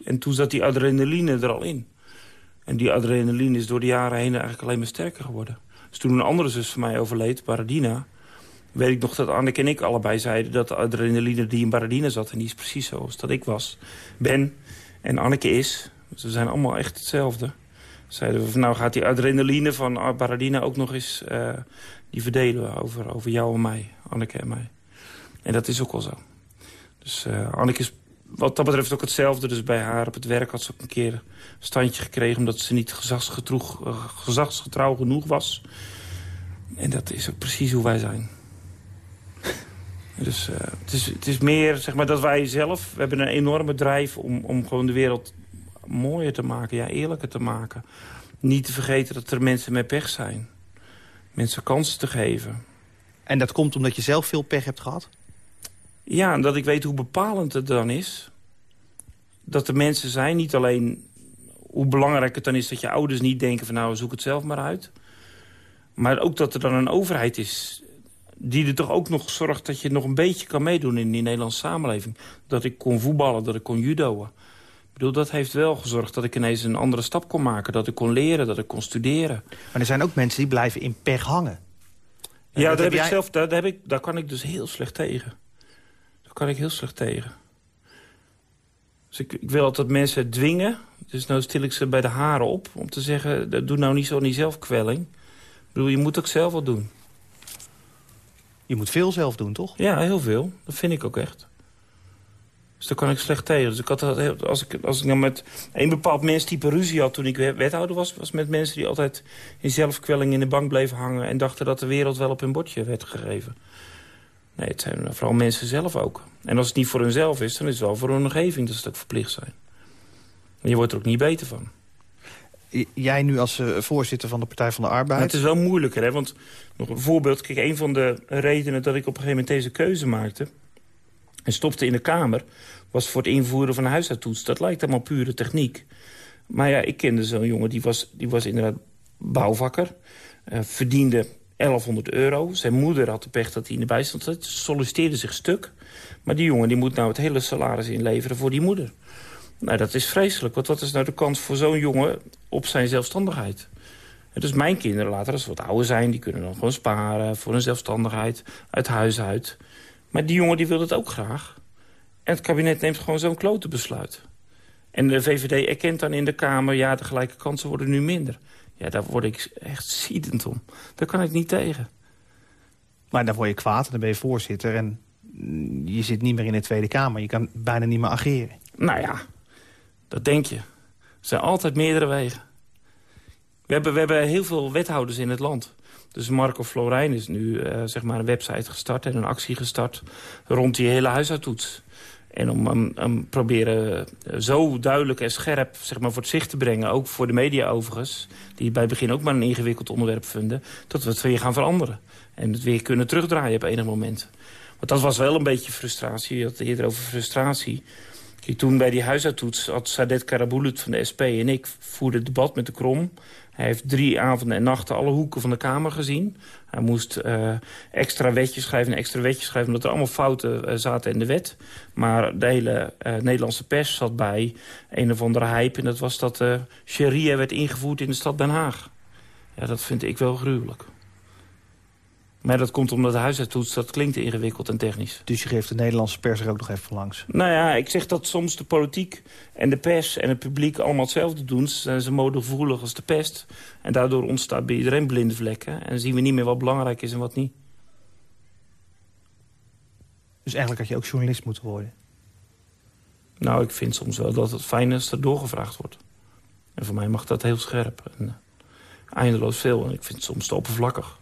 En toen zat die adrenaline er al in. En die adrenaline is door de jaren heen eigenlijk alleen maar sterker geworden. Dus toen een andere zus van mij overleed, Baradina... weet ik nog dat Anneke en ik allebei zeiden... dat de adrenaline die in Baradina zat... en die is precies zoals dat ik was, ben en Anneke is... ze zijn allemaal echt hetzelfde. Zeiden we van nou gaat die adrenaline van Baradina ook nog eens... Uh, die verdelen over, over jou en mij, Anneke en mij. En dat is ook wel zo. Dus uh, Anneke is wat dat betreft ook hetzelfde. Dus bij haar op het werk had ze ook een keer een standje gekregen... omdat ze niet gezagsgetrouw, gezagsgetrouw genoeg was. En dat is ook precies hoe wij zijn. Dus uh, het, is, het is meer zeg maar, dat wij zelf... We hebben een enorme drijf om, om gewoon de wereld mooier te maken. Ja, eerlijker te maken. Niet te vergeten dat er mensen met pech zijn. Mensen kansen te geven. En dat komt omdat je zelf veel pech hebt gehad? Ja, en dat ik weet hoe bepalend het dan is. Dat er mensen zijn, niet alleen hoe belangrijk het dan is... dat je ouders niet denken van nou, zoek het zelf maar uit. Maar ook dat er dan een overheid is... die er toch ook nog zorgt dat je nog een beetje kan meedoen in die Nederlandse samenleving. Dat ik kon voetballen, dat ik kon judoën. Ik bedoel, dat heeft wel gezorgd dat ik ineens een andere stap kon maken. Dat ik kon leren, dat ik kon studeren. Maar er zijn ook mensen die blijven in pech hangen. Ja, daar, heb jij... ik zelf, daar, daar, heb ik, daar kan ik dus heel slecht tegen kan ik heel slecht tegen. Dus ik, ik wil altijd mensen dwingen. Dus nou stil ik ze bij de haren op. Om te zeggen, doe nou niet zo niet zelfkwelling. Ik bedoel, je moet ook zelf wat doen. Je moet veel zelf doen, toch? Ja, heel veel. Dat vind ik ook echt. Dus daar kan ik slecht tegen. Dus ik had, als, ik, als ik nou met een bepaald menstype ruzie had toen ik wethouder was... was met mensen die altijd in zelfkwelling in de bank bleven hangen... en dachten dat de wereld wel op hun bordje werd gegeven. Nee, het zijn vooral mensen zelf ook. En als het niet voor hunzelf is, dan is het wel voor hun omgeving dat ze ook verplicht zijn. En je wordt er ook niet beter van. Jij nu als uh, voorzitter van de Partij van de Arbeid... het is wel moeilijker, hè? want nog een voorbeeld. Kijk, een van de redenen dat ik op een gegeven moment deze keuze maakte... en stopte in de Kamer, was voor het invoeren van een huishoudtoets. Dat lijkt allemaal pure techniek. Maar ja, ik kende zo'n jongen, die was, die was inderdaad bouwvakker... Uh, verdiende 1100 euro. Zijn moeder had de pech dat hij in de bijstand zat. Solliciteerde zich stuk. Maar die jongen die moet nou het hele salaris inleveren voor die moeder. Nou, dat is vreselijk. Want wat is nou de kans voor zo'n jongen op zijn zelfstandigheid? En dus mijn kinderen later, als ze wat ouder zijn... die kunnen dan gewoon sparen voor hun zelfstandigheid, uit huis uit. Maar die jongen die wil het ook graag. En het kabinet neemt gewoon zo'n klote besluit. En de VVD erkent dan in de Kamer... ja, de gelijke kansen worden nu minder. Ja, daar word ik echt ziedend om. Daar kan ik niet tegen. Maar dan word je kwaad en dan ben je voorzitter... en je zit niet meer in de Tweede Kamer. Je kan bijna niet meer ageren. Nou ja, dat denk je. Er zijn altijd meerdere wegen. We hebben, we hebben heel veel wethouders in het land. Dus Marco Florijn is nu uh, zeg maar een website gestart en een actie gestart... rond die hele huishoudtoets. En om hem, proberen eh, zo duidelijk en scherp zeg maar, voor het zicht te brengen... ook voor de media overigens, die bij het begin ook maar een ingewikkeld onderwerp vinden... dat we het weer gaan veranderen. En het weer kunnen terugdraaien op enig moment. Want dat was wel een beetje frustratie. Je had het eerder over frustratie. Kijk, toen bij die huisartoets had Sadet Karabulut van de SP en ik... het debat met de Krom. Hij heeft drie avonden en nachten alle hoeken van de Kamer gezien. Hij moest uh, extra wetjes schrijven en extra wetjes schrijven... omdat er allemaal fouten uh, zaten in de wet. Maar de hele uh, Nederlandse pers zat bij een of andere hype... en dat was dat sharia werd ingevoerd in de stad Den Haag. Ja, dat vind ik wel gruwelijk. Maar dat komt omdat de huisartoets, dat klinkt ingewikkeld en technisch. Dus je geeft de Nederlandse pers er ook nog even langs? Nou ja, ik zeg dat soms de politiek en de pers en het publiek allemaal hetzelfde doen. Ze zijn ze modegevoelig als de pest. En daardoor ontstaat bij iedereen blinde vlekken. En zien we niet meer wat belangrijk is en wat niet. Dus eigenlijk had je ook journalist moeten worden? Nou, ik vind soms wel dat het fijn is dat er doorgevraagd wordt. En voor mij mag dat heel scherp. En, eh, eindeloos veel. En ik vind het soms te oppervlakkig.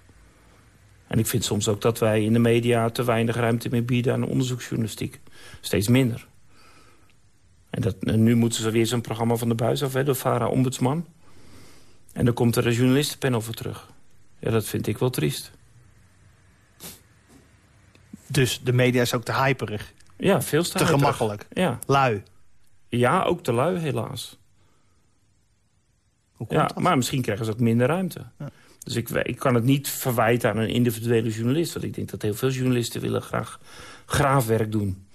En ik vind soms ook dat wij in de media te weinig ruimte meer bieden aan onderzoeksjournalistiek. Steeds minder. En, dat, en nu moeten ze weer zo'n programma van de buis af, hè, de VARA Ombudsman. En dan komt er een journalistenpanel voor terug. Ja, dat vind ik wel triest. Dus de media is ook te hyperig. Ja, veel te, te gemakkelijk. Ja. Lui. Ja, ook te lui helaas. Hoe komt ja, dat? maar misschien krijgen ze ook minder ruimte. Ja. Dus ik, ik kan het niet verwijten aan een individuele journalist. Want ik denk dat heel veel journalisten willen graag graafwerk doen.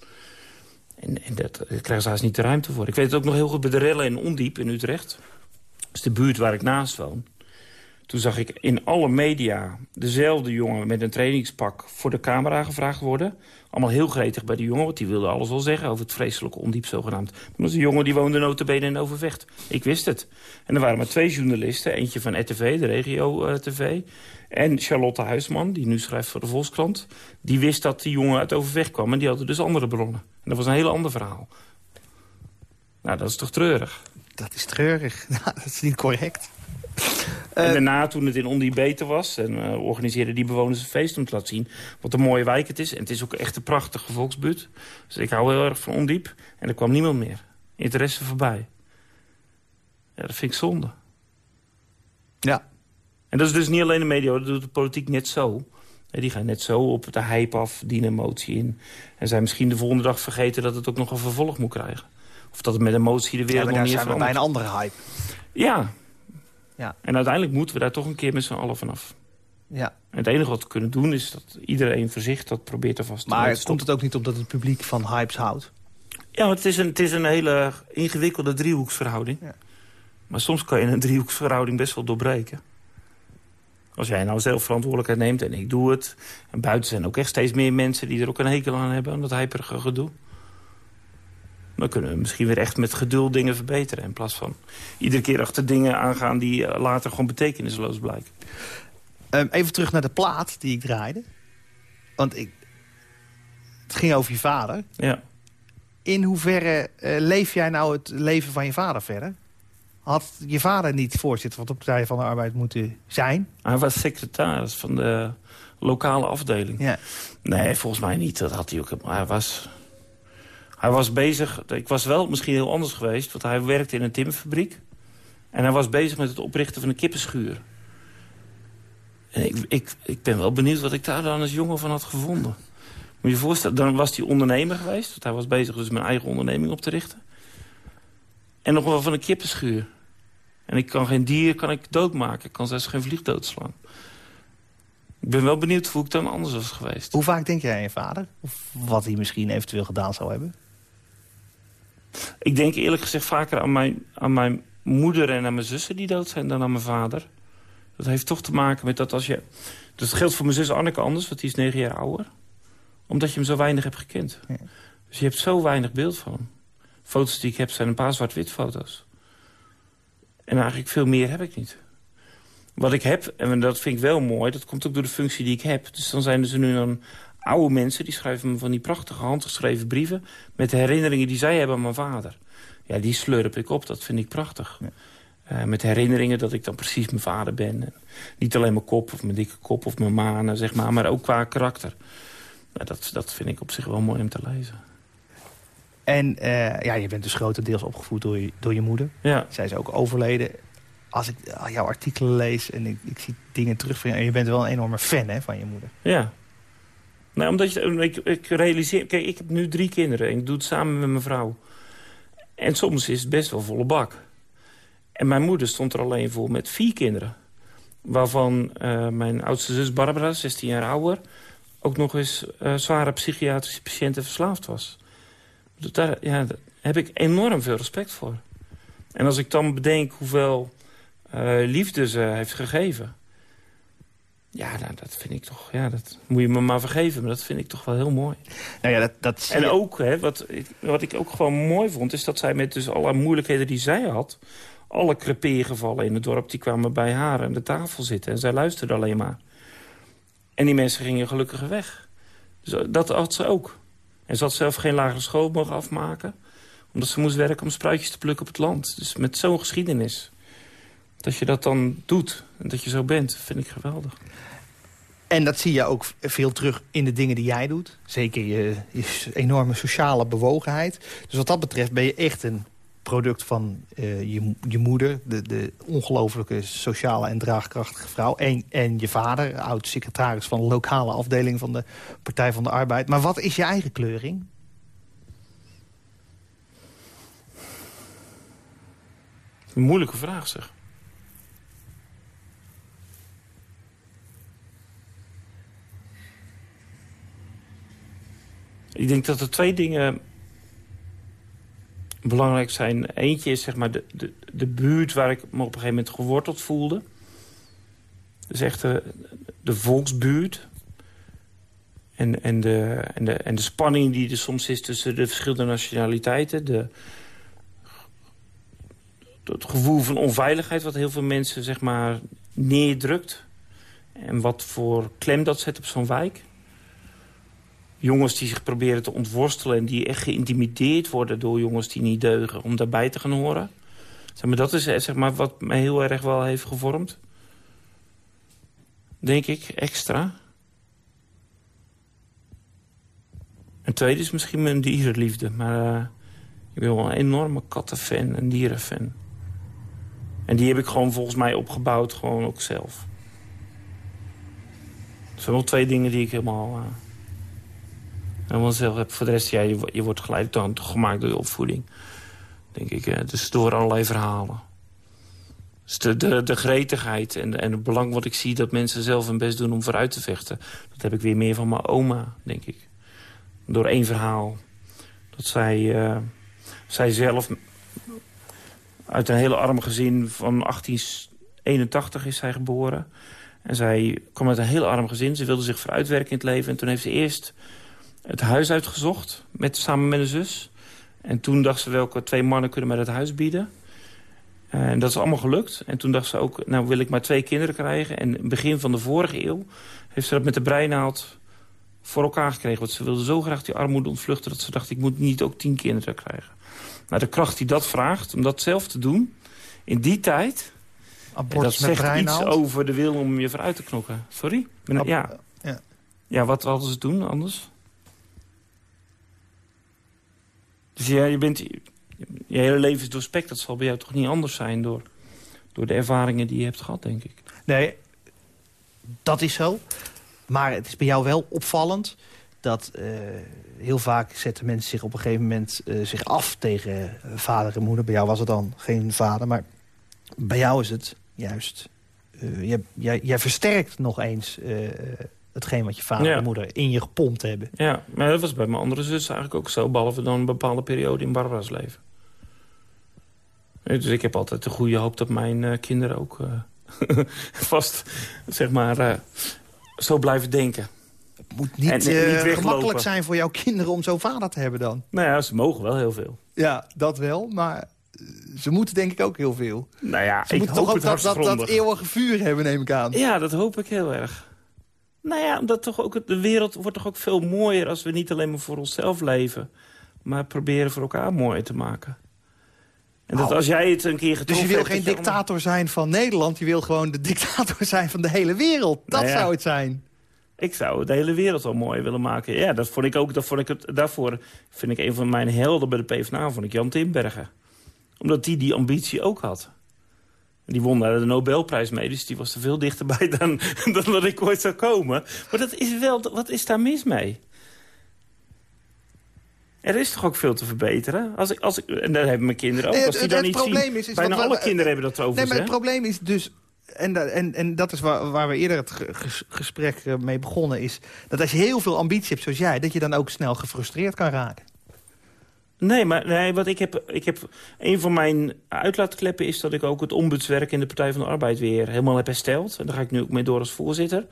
En, en dat, daar krijgen ze haast niet de ruimte voor. Ik weet het ook nog heel goed bij de rellen in Ondiep in Utrecht. Dat is de buurt waar ik naast woon. Toen zag ik in alle media dezelfde jongen met een trainingspak voor de camera gevraagd worden. Allemaal heel gretig bij die jongen, want die wilde alles wel zeggen over het vreselijke ondiep zogenaamd. Maar dat een jongen die woonde notabene in Overvecht. Ik wist het. En er waren maar twee journalisten, eentje van RTV, de regio-tv... en Charlotte Huisman, die nu schrijft voor de Volkskrant. Die wist dat die jongen uit Overvecht kwam en die hadden dus andere bronnen. En dat was een heel ander verhaal. Nou, dat is toch treurig. Dat is treurig. Nou, dat is niet correct. En daarna, toen het in Ondiep beter was... en uh, organiseerden die bewoners een feest om te laten zien... wat een mooie wijk het is. En het is ook echt een prachtige volksbuurt. Dus ik hou heel erg van Ondiep. En er kwam niemand meer. Interesse voorbij. Ja, dat vind ik zonde. Ja. En dat is dus niet alleen de media, dat doet de politiek net zo. Die gaan net zo op de hype af, dienen emotie in. En zijn misschien de volgende dag vergeten dat het ook nog een vervolg moet krijgen. Of dat het met emotie de wereld ja, nog meer zijn we bij verandert. een andere hype. Ja. Ja. En uiteindelijk moeten we daar toch een keer met z'n allen vanaf. Ja. En het enige wat we kunnen doen is dat iedereen voor zich dat probeert te vast te Maar laten komt het ook niet omdat het publiek van hypes houdt? Ja, want het is een, het is een hele ingewikkelde driehoeksverhouding. Ja. Maar soms kan je een driehoeksverhouding best wel doorbreken. Als jij nou zelf verantwoordelijkheid neemt en ik doe het... en buiten zijn ook echt steeds meer mensen die er ook een hekel aan hebben... aan dat hyperige gedoe. Dan kunnen we misschien weer echt met geduld dingen verbeteren... in plaats van iedere keer achter dingen aangaan... die eh, later gewoon betekenisloos blijken. Um, even terug naar de plaat die ik draaide. Want ik, het ging over je vader. Ja. In hoeverre uh, leef jij nou het leven van je vader verder? Had je vader niet voorzitter van de Partij van de Arbeid moeten zijn? Hij was secretaris van de lokale afdeling. Ja. Nee, volgens mij niet. Dat had hij ook. Maar hij was, hij was bezig... Ik was wel misschien heel anders geweest. Want hij werkte in een timmerfabriek. En hij was bezig met het oprichten van een kippenschuur. En ik, ik, ik ben wel benieuwd wat ik daar dan als jongen van had gevonden. Moet je je voorstellen, dan was hij ondernemer geweest. Want hij was bezig dus mijn eigen onderneming op te richten. En nog wel van een kippenschuur. En ik kan geen dier kan ik doodmaken. Ik kan zelfs geen vlieg doodslaan. Ik ben wel benieuwd hoe ik dan anders was geweest. Hoe vaak denk jij aan je vader? Of wat hij misschien eventueel gedaan zou hebben? Ik denk eerlijk gezegd vaker aan mijn, aan mijn moeder en aan mijn zussen die dood zijn dan aan mijn vader. Dat heeft toch te maken met dat als je... Dus dat geldt voor mijn zus Anneke anders, want die is negen jaar ouder. Omdat je hem zo weinig hebt gekend. Ja. Dus je hebt zo weinig beeld van hem. Foto's die ik heb zijn een paar zwart-wit foto's. En eigenlijk veel meer heb ik niet. Wat ik heb, en dat vind ik wel mooi... dat komt ook door de functie die ik heb. Dus dan zijn er nu dan oude mensen... die schrijven me van die prachtige handgeschreven brieven... met de herinneringen die zij hebben aan mijn vader. Ja, die slurp ik op. Dat vind ik prachtig. Ja. Uh, met herinneringen dat ik dan precies mijn vader ben. En niet alleen mijn kop of mijn dikke kop of mijn manen, zeg maar... maar ook qua karakter. Nou, dat, dat vind ik op zich wel mooi om te lezen. En uh, ja, je bent dus grotendeels opgevoed door je, door je moeder. Ja. Zij is ook overleden. Als ik uh, jouw artikelen lees en ik, ik zie dingen terug van je... en je bent wel een enorme fan hè, van je moeder. Ja. Nou, omdat je, ik, ik realiseer... Kijk, ik heb nu drie kinderen en ik doe het samen met mijn vrouw. En soms is het best wel volle bak. En mijn moeder stond er alleen voor met vier kinderen. Waarvan uh, mijn oudste zus Barbara, 16 jaar ouder... ook nog eens zware psychiatrische patiënten verslaafd was. Daar, ja, heb ik enorm veel respect voor. En als ik dan bedenk hoeveel uh, liefde ze heeft gegeven... Ja, nou, dat vind ik toch... Ja, dat moet je me maar vergeven, maar dat vind ik toch wel heel mooi. Nou ja, dat, dat en ook, hè, wat, ik, wat ik ook gewoon mooi vond... is dat zij met dus alle moeilijkheden die zij had... alle crepeergevallen in het dorp, die kwamen bij haar aan de tafel zitten. En zij luisterde alleen maar. En die mensen gingen gelukkig weg. Dus dat had ze ook. En ze had zelf geen lagere school mogen afmaken. Omdat ze moest werken om spruitjes te plukken op het land. Dus met zo'n geschiedenis. Dat je dat dan doet en dat je zo bent, vind ik geweldig. En dat zie je ook veel terug in de dingen die jij doet. Zeker je, je enorme sociale bewogenheid. Dus wat dat betreft ben je echt een product van uh, je, je moeder. De, de ongelooflijke sociale en draagkrachtige vrouw. En, en je vader, oud-secretaris van de lokale afdeling van de Partij van de Arbeid. Maar wat is je eigen kleuring? Een moeilijke vraag, zeg. Ik denk dat er twee dingen belangrijk zijn. Eentje is zeg maar de, de, de buurt waar ik me op een gegeven moment geworteld voelde. Dus echt de, de volksbuurt. En, en, de, en, de, en de spanning die er soms is tussen de verschillende nationaliteiten. De, het gevoel van onveiligheid wat heel veel mensen zeg maar neerdrukt. En wat voor klem dat zet op zo'n wijk jongens die zich proberen te ontworstelen... en die echt geïntimideerd worden door jongens die niet deugen... om daarbij te gaan horen. Zeg maar, dat is eh, zeg maar, wat mij heel erg wel heeft gevormd. Denk ik, extra. En tweede is misschien mijn dierenliefde. Maar uh, ik ben wel een enorme kattenfan en dierenfan. En die heb ik gewoon volgens mij opgebouwd, gewoon ook zelf. Dat zijn wel twee dingen die ik helemaal... Uh, zelf heb. Voor de rest, ja, je, je wordt geleid dan gemaakt door je opvoeding. Denk ik. Dus door allerlei verhalen. Dus de, de, gretigheid en, en het belang wat ik zie... dat mensen zelf hun best doen om vooruit te vechten... dat heb ik weer meer van mijn oma, denk ik. Door één verhaal. Dat zij, uh, zij zelf uit een hele arm gezin van 1881 is zij geboren. En zij kwam uit een heel arm gezin. Ze wilde zich vooruitwerken in het leven. En toen heeft ze eerst het huis uitgezocht, met, samen met een zus. En toen dacht ze welke twee mannen kunnen mij dat huis bieden. En dat is allemaal gelukt. En toen dacht ze ook, nou wil ik maar twee kinderen krijgen. En begin van de vorige eeuw heeft ze dat met de breinaald voor elkaar gekregen. Want ze wilde zo graag die armoede ontvluchten... dat ze dacht, ik moet niet ook tien kinderen krijgen. Nou, de kracht die dat vraagt, om dat zelf te doen... in die tijd... dat zegt iets over de wil om je vooruit te knokken. Sorry? ja. ja. Ja, wat hadden ze doen anders? Dus ja, je bent... Je hele leven is doorspekt. Dat zal bij jou toch niet anders zijn door, door de ervaringen die je hebt gehad, denk ik. Nee, dat is zo. Maar het is bij jou wel opvallend dat uh, heel vaak zetten mensen zich op een gegeven moment uh, zich af tegen vader en moeder. Bij jou was het dan geen vader, maar bij jou is het juist... Jij, jij, versterkt nog eens hetgeen wat je vader en moeder in je gepompt hebben. Ja, maar dat was bij mijn andere zus eigenlijk ook zo. Behalve dan een bepaalde periode in Barbara's leven. Dus ik heb altijd de goede hoop dat mijn uh, kinderen ook uh, vast, zeg maar, uh, zo blijven denken. Het moet niet, en, niet gemakkelijk zijn voor jouw kinderen om zo'n vader te hebben dan. Nou ja, ze mogen wel heel veel. Ja, dat wel, maar ze moeten denk ik ook heel veel. Nou ja, ze ik moeten toch ook dat, dat, dat eeuwige vuur hebben, neem ik aan. Ja, dat hoop ik heel erg. Nou ja, omdat toch ook de wereld wordt toch ook veel mooier... als we niet alleen maar voor onszelf leven... maar proberen voor elkaar mooier te maken. En dat als jij het een keer getroffen Dus je wil geen dictator zijn van Nederland... je wil gewoon de dictator zijn van de hele wereld. Dat nou zou het zijn. Ik zou de hele wereld al mooi willen maken. Ja, dat vond ik ook. Dat vond ik het, daarvoor vind ik een van mijn helden bij de PvdA... vond ik Jan Timbergen. Omdat die die ambitie ook had. Die won daar de Nobelprijs mee, dus die was er veel dichterbij dan, dan dat ik ooit zou komen. Maar dat is wel, wat is daar mis mee? Er is toch ook veel te verbeteren? Als ik, als ik, en daar hebben mijn kinderen ook. Als die dan niet zien, is, is bijna alle kinderen hebben dat over Nee, maar het probleem is dus... En, en, en dat is waar, waar we eerder het gesprek eh, mee begonnen... is dat als je heel veel ambitie hebt zoals jij... dat je dan ook snel gefrustreerd kan raken. Nee, maar nee, wat ik heb, ik heb... Een van mijn uitlaatkleppen is dat ik ook het ombudswerk in de Partij van de Arbeid weer helemaal heb hersteld. En daar ga ik nu ook mee door als voorzitter.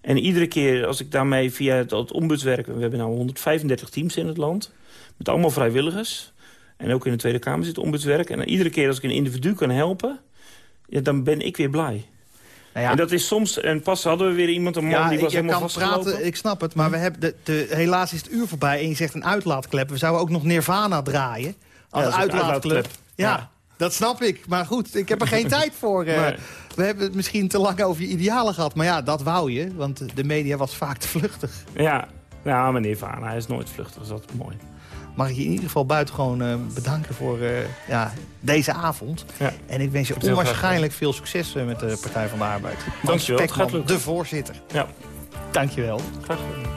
En iedere keer als ik daarmee via het, ombudswerk... We hebben nu 135 teams in het land. Met allemaal vrijwilligers. En ook in de Tweede Kamer zit ombudswerk. En iedere keer als ik een individu kan helpen... Ja, dan ben ik weer blij. Nou ja. En dat is soms, en pas hadden we weer iemand, een man die was helemaal kan praten, ik snap het, maar we hebben de, de, helaas is het uur voorbij en je zegt een uitlaatklep. We zouden ook nog Nirvana draaien. Als Ja, uitlaatklep. uitlaatklep. Ja, dat snap ik. Maar goed, ik heb er geen tijd voor. eh. Nee. We hebben het misschien te lang over je idealen gehad. Maar ja, dat wou je. Want de media was vaak te vluchtig. Ja, nou, meneer hij is nooit vluchtig. Dus dat is mooi mag ik je in ieder geval buitengewoon uh, bedanken voor eh, ja, deze avond. Ja. En ik wens je onwaarschijnlijk veel succes eh, met de Partij van de Arbeid. Dank je wel. de voorzitter. Ja. Dankjewel. Graag gedaan.